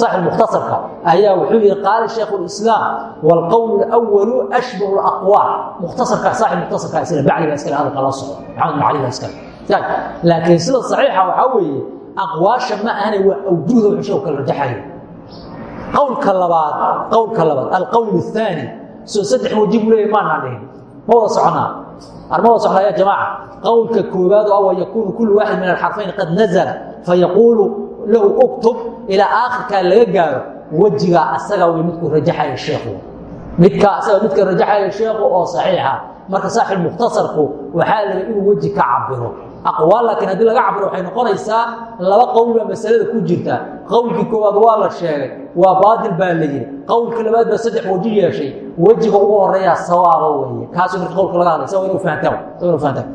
saaxib mukhtasarka ayaa wuxuu yihi qaala shaykhulislaam waalqowl اlawalu ashbahu اlaqwaal mukhtasarka saaxib mukhtasarka iskale bacdi baa iskale hadalka la soco maxamed ibn cali baa iskale laakiin sida saxiixa waxaa weeye aqwaasha ma ahana waa awjuuda wuxuu sheeku kala rajaxayo qowlka labaad qowlka labaad alqowl الثaani soo saddex waji buu leeyahy maanaan dhihin ma wada soconaa ar ma wada socnaa ya jamaaca qowlka koobaad oo wa yakuunu kulu waaxid min alxarfayn qad nazla fayaquulu lahu uktub ilaa aakhirkaa laga gaaro wejigaa asaga way midkuu rajaxaya sheekhu midkaa asaga midka rajaxaya sheekhu oo saxiixa marka saaxib mukhtasarku waxaa laga inuu weji ka cabiro aqwaal laakiin haddii laga cabiro waxay noqonaysaa laba qowlba masalada ku jirta. Qowlkii koowaad waa la sheegay waa baatil baa la yidhi. Qowlkii labaad baa saddex weji yeeshay wejiga ugu horeeyaa sawaaba weeye. Kaasuu marka qowlka laga hadlay sawa inuu fahantaa sawa inuu fahantaa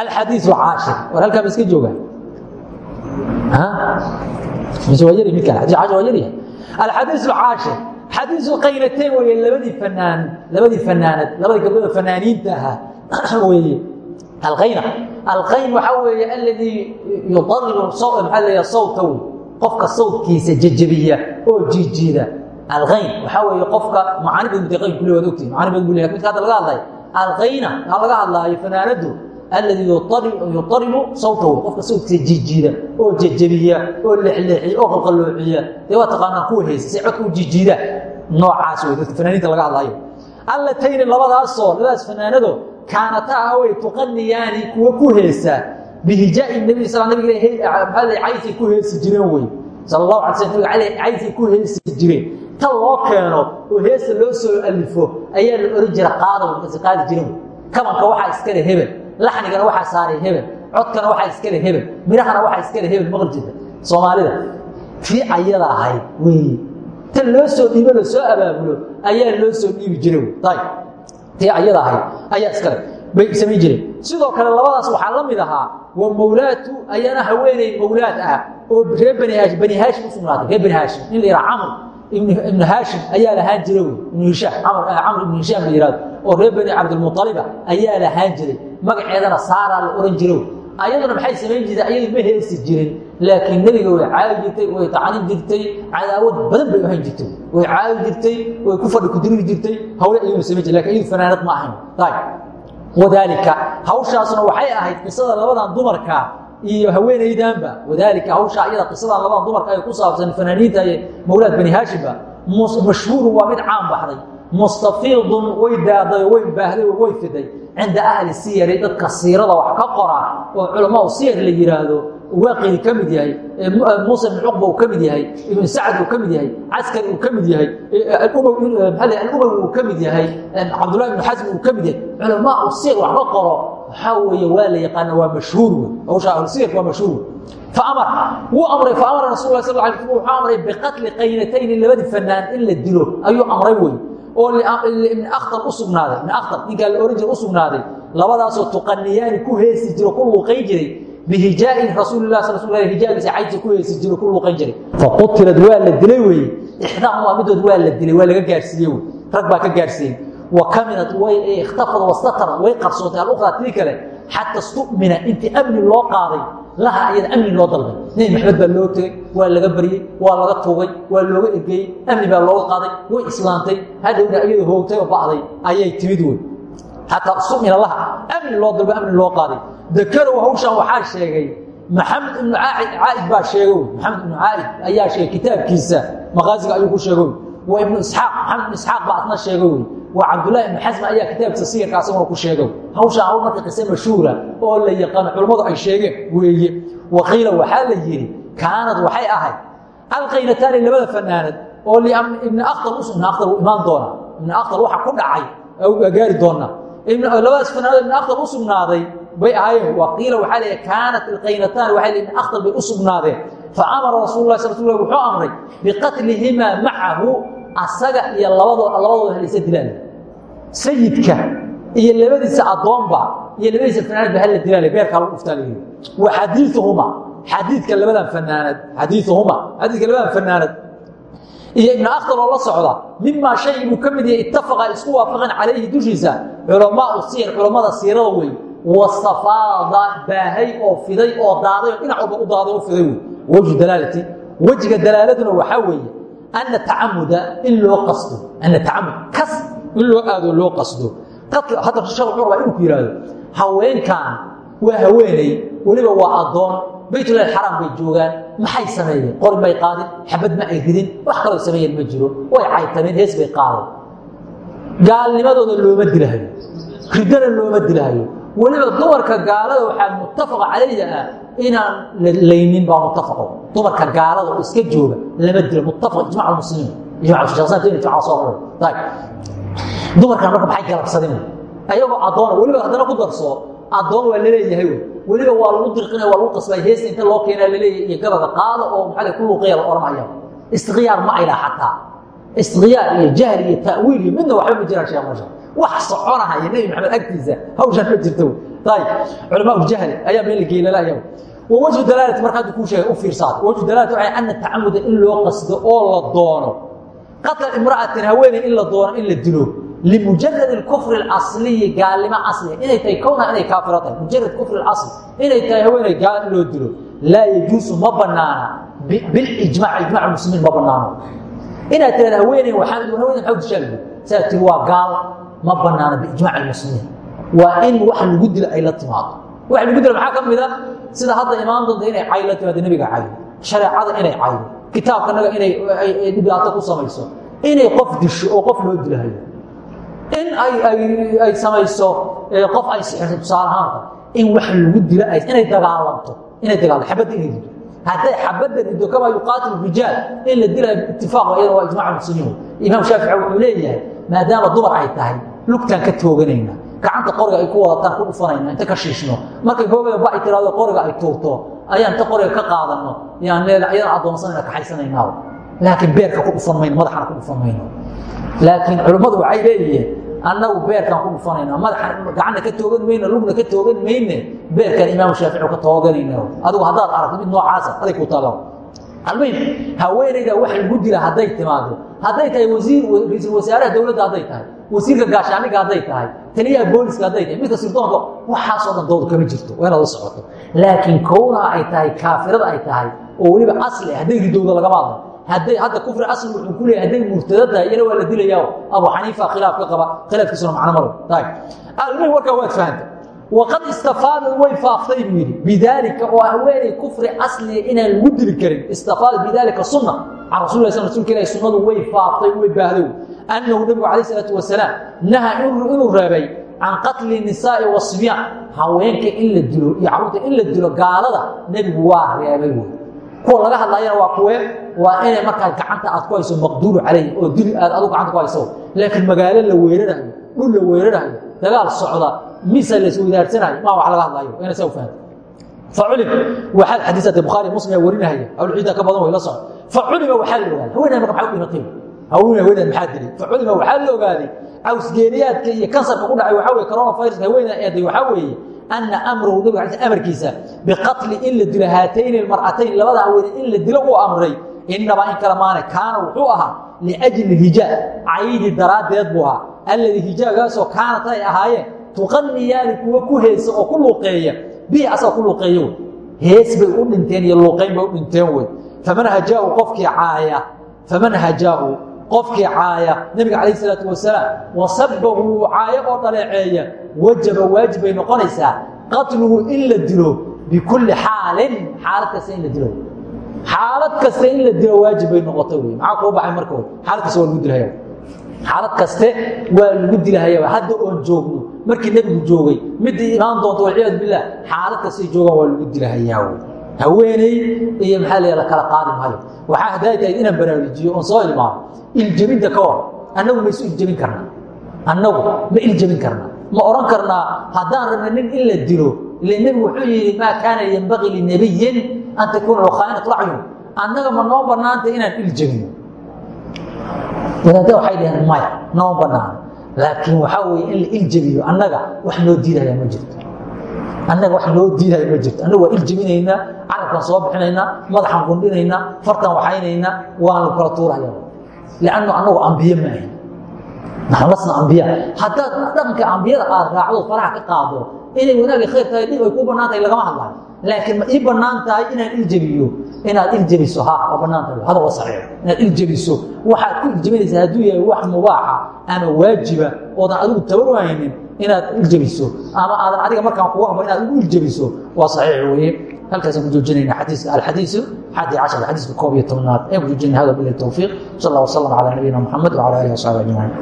alxadiisu caashir. War halkaa ma iska jooga ha? Mise waa yari mid kale? Xadiisu caashir waa yaryahay alxadiisu caashir. Xadiisu qaynateen weeye labadii fanaan labadii fanaanad labadii gabdhooda fanaaniinta ahaa weeye alqayna alqayn waxaa weeye aladii la sawta qofka sawtkiisa jejebiya oo jiijiida alqayn waxaa weeye qofka macaani badan butay qayn kule waad ogtihin macaani badan bule midka hadda laga hadlay alqayna waxaa laga hadlaayo fanaanadu aladii yudaribu sawta wey qofka sawtkiisa jiijiida oo jejebiya oo lexleexiya oo qalqaloociya dee waa taqaanaa kuwa haysa si codka u jiijiida noocaas dadka fanaaniinta laga hadlaayo allatayni labadaasoo labadaas fanaanado kaanataa way tuqaniyaani kuwa ku heesa bihijaai nabi sal nabig caysay ku heesi jireen wey sal allahu ala sl nabig caysay ku heesi jireen ta loo keeno oo heesta loo soo alifo ayaa la ohan jira qaada markaasi qaadi jireen kabanka waxaa iskale hebel laxnigana waxaa saaray hebel codkana waxaa iskale hebel mirahana waxaa iskale hebel maqal jirta soomaalida tii ayada ahayd wey ta loo soo dhiibo la soo abaabulo ayaa loo soo dhiibi jiray ayb tii ayada ahayd ayaa iskale bay samayn jireen. Sidoo kale labadaas waxaa la mid ahaa wa mawlaatu ayana haweeney mawlaad ah oo reer bani haashim bani haashim u sugnaatay. Reer bani haashim. In la yidhaha camr ibnu haashim ayaa lahaan jira wey. Ibnu hishaam camr ibnu hishaam la yihahdo oo reer bani cabdilmualiba ayaa lahaan jiray. Magaceedana saaraa la ohan jira ayaduna maxay samayn jirtay? Ayadu ma heesi jirin. Laakiin nebiga way caawi jirtay way tacanin jirtay cadaawad badan bay ahan jirtay. Way caawi jirtay way ku fadhi kuduriri jirtay. Hawle ayaguna samayn jirtay laakiin iyadu fanaanad ma ahayn. Wadaalika hawshaasuna waxay ahayd qisada labadan dumarka iyo haweenaydanba wadaalika hawshaa ayada qisadan labadan dumarka ay ku saabsan fanaaniinta mawlaad bani haashimba mashhuurun waa mid caan baxday mustafiidun way daaday way baahday way fiday. Cinda ahli siyari dadka siirada wax ka qora oo culamaau siyar la yidhaahdo waaqidi ka mid yahay muusa ibn cuqba uu ka mid yahay ibn sacd uu ka mid yahay caskari uu ka mid yahay alumawi uu ka mid yahay cabdullahi ibn xasm uu ka mid yahay. Culamaau siyar wax ka qoro waxaa weeye waa la yaqaana waa mashhuur wey hawsha ahlusiyarka waa mashhuur faamar wuu amray faamara rasul lah sal ala sl wuxuu amray biqatli qaynatayni labadii fanaan in la dilo. Ayuu amray wey oo ibn akhtar u sugnaaday. Ibn akhtar ninkaa la ohan jira u sugnaaday. Ku heesi jiro ku luuqayn jiray. Bihijaai rasuulilah hijaagiisa caydsa ku heesi jiro ku luuqayn jiray. Faqutilad waa la dilay weye ixdaahuma midood waa la dilay waa laga gaarsiiye rag baa ka gaarsiiyey wa kaminat way ikhtafad wastatarad way qarsootay alukhraa tii kale xata stumina intii amni loo qaaday laha ayada amni loo dalbay nebi maxamed baa loo tegey waa laga baryey waa laga tuugay waa looga ergeyey amni baa looga qaaday way islaantay hadhowna iyada hoogtay oo ba'day ayay timid wey xataa stumina laha amni loo dalbay amni loo qaaday dakarow hawshan waxaa sheegay maxamed ibnu caaid baa sheegay wey maxamed ibnu caaid ayaa sheegay kitaabkiisa maqaasiga ayuu ku sheegay wa ibnu isxaaq maxamed ibnu isxaaq baa asna sheegay wey waa cabdullahi ibnu xasm ayaa kitaabkiisa siyarka asaguna ku sheegay. Hawshaan hawl marka qise mashhuura oo la yaqaano culummadu ay sheegeen weeye. Waqiila waxaa la yidhi kaanad waxay ahayd alqaynataani labada fanaanad oo ibni akhtar usugna akhtar uu imaan doona ibni akhtar waxa ku dhacay gaari doona labadaas fanaanad ibni akhtar u bay ahaayeen. Waqiila waxaa leeyahay kaanat alqaynataani waxay ibni akhtar bay u sugnaadeen. Faamara rasul lah sal wuxuu amray biqatlihimaa macahu asaga iyo labadooda halaysa dilaan sayidka iyo labadiisa adoonba iyo labadiisa fanaanad ba hala dilaal beerkaa lagu dhuftaa wa xadiiuhuma xadiidka labadan fanaanad. Xadiiuhuma xadiidka labadan fanaanad. Iyo ibn aktar oo la socda mimaa shay inuu ka mid ittafaqa isku waafaqeen calayhi dushiisa culamaau siyar culammada siirada wey wastafaada baahay oo fiday oo daaday oo u daaday oo fiday wey wejhu dalaalati. Wejiga dalaaladuna waxaa weeye ana tacamuda in loo qasdo ana tacamud in loo aado loo qasdo. Hadda sheekh rabaa inuu ku haweenkan waa haweeney weliba waa addoon. Baytullahi xaraam bay joogaan. Maxay sameeyeen? Qori may qaadin xabad ma ay ridin. Wax kaloo sameeyeen ma jiro. Way caytameen hees bay qaadeen. Gaalnimadooda looma dilahayo. Ridana looma dilahayo. Weliba dumarka gaalada waxaa muttafaqa calayha ah inaan laynin baa muttafaqo. Dumarka gaalada oo iska jooga lama dilo. Muttafaq ijmac almuslimiin ijmac soo dumarkan marka maxay galabsadeen ayagoo addoona weliba haddana ku darso addoon waa la leeyahay weliba waa lagu dirqinaya waa lagu qasbay heesta inta loo keenaa la leeyahay iyo gabaga qaada oo maxaa ku luuqaya la odhanaya istikhyaar ma ayla xataa. Istikhyaar iyo jahli iyo ta'wiil iyo midna waxba ma jiraan sheekh masha wax soconahaya nebi maxamed agtiisa hawshaan ma jirto ayib culamaa jahli ayaa meel la geelalaya wawajhu dalaalati marka haddu kuu sheegay u fiirsaad. Wajhu dalaalati waxay ana tacamuda in loo qasdo oo la doono. Qatla imra'atin haweeney in la doono in la dilo limujarad kufri اasliyi gaalnimo asliga inay tahay kownaha inay kaafiro tahay mujarad kufri asli inay tahay haweeney gaal in loo dilo laa yajuusu ma banaana bilijmac ijmac muslimiin ma banaano inaad tirahda haweeney haweeney maxaa dishaaligu saa tiri waa gaal ma banaano biijmac muslimiin waa in wax lagu dilo ay la timaado wax lagu dilo maxaa ka mid a sida hadda imaan doonta inay cay la timaado nebiga cayo shareecada inay cayo kitaabkanaga inay dhibaato ku samayso inay qof disho oo qof loo dilahayo in ay samayso qof ay sixirto tusaale ahaanka in wax lagu dilo inay dagaalanto inay dagaalanto xabadda inay dido hadday xabadda dido kamaa yuqaatilu rijaal in la dilayo itifaaq iyada waa ijmac muslimiin. Imaam shaafici wuxuu leeyahay maadaama dumar ay tahay lugtaan ka tooganayna gacanta qoriga ay ku wadataan ku dhufanayna inta ka shiishno. Markay hoogaya ba ay tiraado qoriga ay tuurto ayaan inta qoriga ka qaadano yaan ayadaan addoonsanayna kaxaysanaynaaba laakiin beerka ku dhufan mayno madaxana ku dhufan mayno laakiin culimmadu waxay leeyihiin annagu beerkaan ku dhufanayna madaxa gacana ka toogan mayno lugna ka toogan mayne beerkaan imaamu shaafici ka tooganayna. Adigu haddaad aragto mid noocaasa aday ku taalo. Almuhim haweenayda wax lagu dila hadday timaado. Hadday tahay wasiir ra'iisul wasaaraha dowladda hadday tahay wasiirka gaashaaniga hadday tahay taliyaha booliska hadday tahay midka sirdoonka waxaasoo dhan doodu kama jirto waa inaad la socoto. Laakiin kownaha ay tahay kaafirada ay tahay oo weliba asli hadday ridowda lagama hadlo hadday hadda kufri asli wuxuu ku leeyahay hadday murtada iyana waa la dilayaa abu xaniifa khilaaf ka qaba khilaafkiisuna macno maro almuhim warkaa waad fahanta waqad istafaadad way faaftay buu yidhi bidaalika oo haweenay kufri asliga inaan lagu dili karin. Bidaalika sunna. Can rasul sl rsulka ilahi sunnadu way faaftay way baahdow annahu nebigu calayh isalaatu wasalaam naha inuu reebay can qatli nisaa'i wasbyaan haweenka in la dilo iyo carruurta in waa inay markaa gacanta aad ku hayso maqduuru calayh oo dil aad adu gacanta ku hayso. Laakiin magaalo la weerarayo dhul la weerarayo dagaal socda misa la isweydaarsanaayo maa wax laga hadlayo ina saa u fahamta faculim waxaa xadiisata bukhaari muslim warinahaya awlciida ka badan way la socda. Faculima waxaa la ogaaday haweeney marka maxaa u dhimatay? Haweeney haweeney maxaa dilay? Faculima waxaa la ogaaday cawsgeeniyaadka iyo kansarka ku dhacay waxaa weye coronavirus haweeney eeday waxaa weeye ana amrahu nabig amarkiisa biqatli in la dilo haatayni mar'atayn labada haweeney in la dilo uu amray inamaa in kale maane kaana wuxuu ahaa liajli hijaa caydi daraaddeed buu ahaa alladii hijaagaasoo kaanat ay ahaayeen tuqaniyaani kuwa ku heesa oo ku luuqeeya bihi asaga ku luuqeeya wey hees bay u dhinteen iyo luuqayn bay u dhinteen wey faman hajaahu qofkii caaya faman hajaahu qofkii caaya nebiga calayh isalaatu wasalaam wasabahu caayo oo dhaleeceeya wajaba waajib bay noqonaysaa qatluhu in la dilo bikulli xaalin xaalad in la dilo xaalad kasta in la dilo waajib bay noqota wey maxaa kuu baxay marka xaalad kasta waa lagu dilhaya xaalad kaste waa lagu dilahayaba hadda oon joogno. Markii nebigu joogay midii imaan doonto walciyaadu bilah xaalad kastay joogaan waa lagu dilahayaa haweeney iyo maxaa la kala qaadi maayo. Waxaa hadday tahay inaan baraarujiyo oon soo ilmaamo iljebinta ka hor annagu ma isu iljebin karnaa annagu ma iljebin karnaa ma odhan karnaa haddaan rabna nin in la dilo ila nebigu wuxuu yidhi maa kaana yenbagii linabiyin an takuuna khaainat acyun annaga ma noo banaanta inaan iljebino wadaada waxay dhaheen maya noo banaan laakiin waxaa weye in la iljebiyo annaga wax noo diidaya ma jirto annaga wax noo diidaya ma jirto annaga waa iljebinaynaa carabkan soo bixinaynaa madaxan gundhinaynaa fartan waxaynaynaa waanu kala tuuraya lannu annagu ambiye maaha naxnu lasna ambiya haddaad dhaqanka ambiyada aad raacdo faraha ka qaado inay wanaagi khayr tahay dhib ay kuu bannaan tahay lagama hadlayo laakiin ma ii bannaan tahay inaan iljebiyo inaad iljebiso. Ha waa bannaan tahay. Hada waa saxiix. Inaad iljebiso. Waxaad ku iljebinaysaa hadduu yahay wax mubaaxa ama waajiba oodan adigu tabar haynin inaad iljebiso. Ama aadan adiga markaan kugu habo inaad ugu iljebiso. Waa saxiix weeye. Halkaasaan ku joojinayna xadiiska alxadiisu xadi cashar xadiiska koob iyo tobnaad. Ayaan ku joojinayna. Hada bilahi towfiiq sal allah wasalam calaa nabiyina muxamed wacala alihi wasaxbi ajmaciin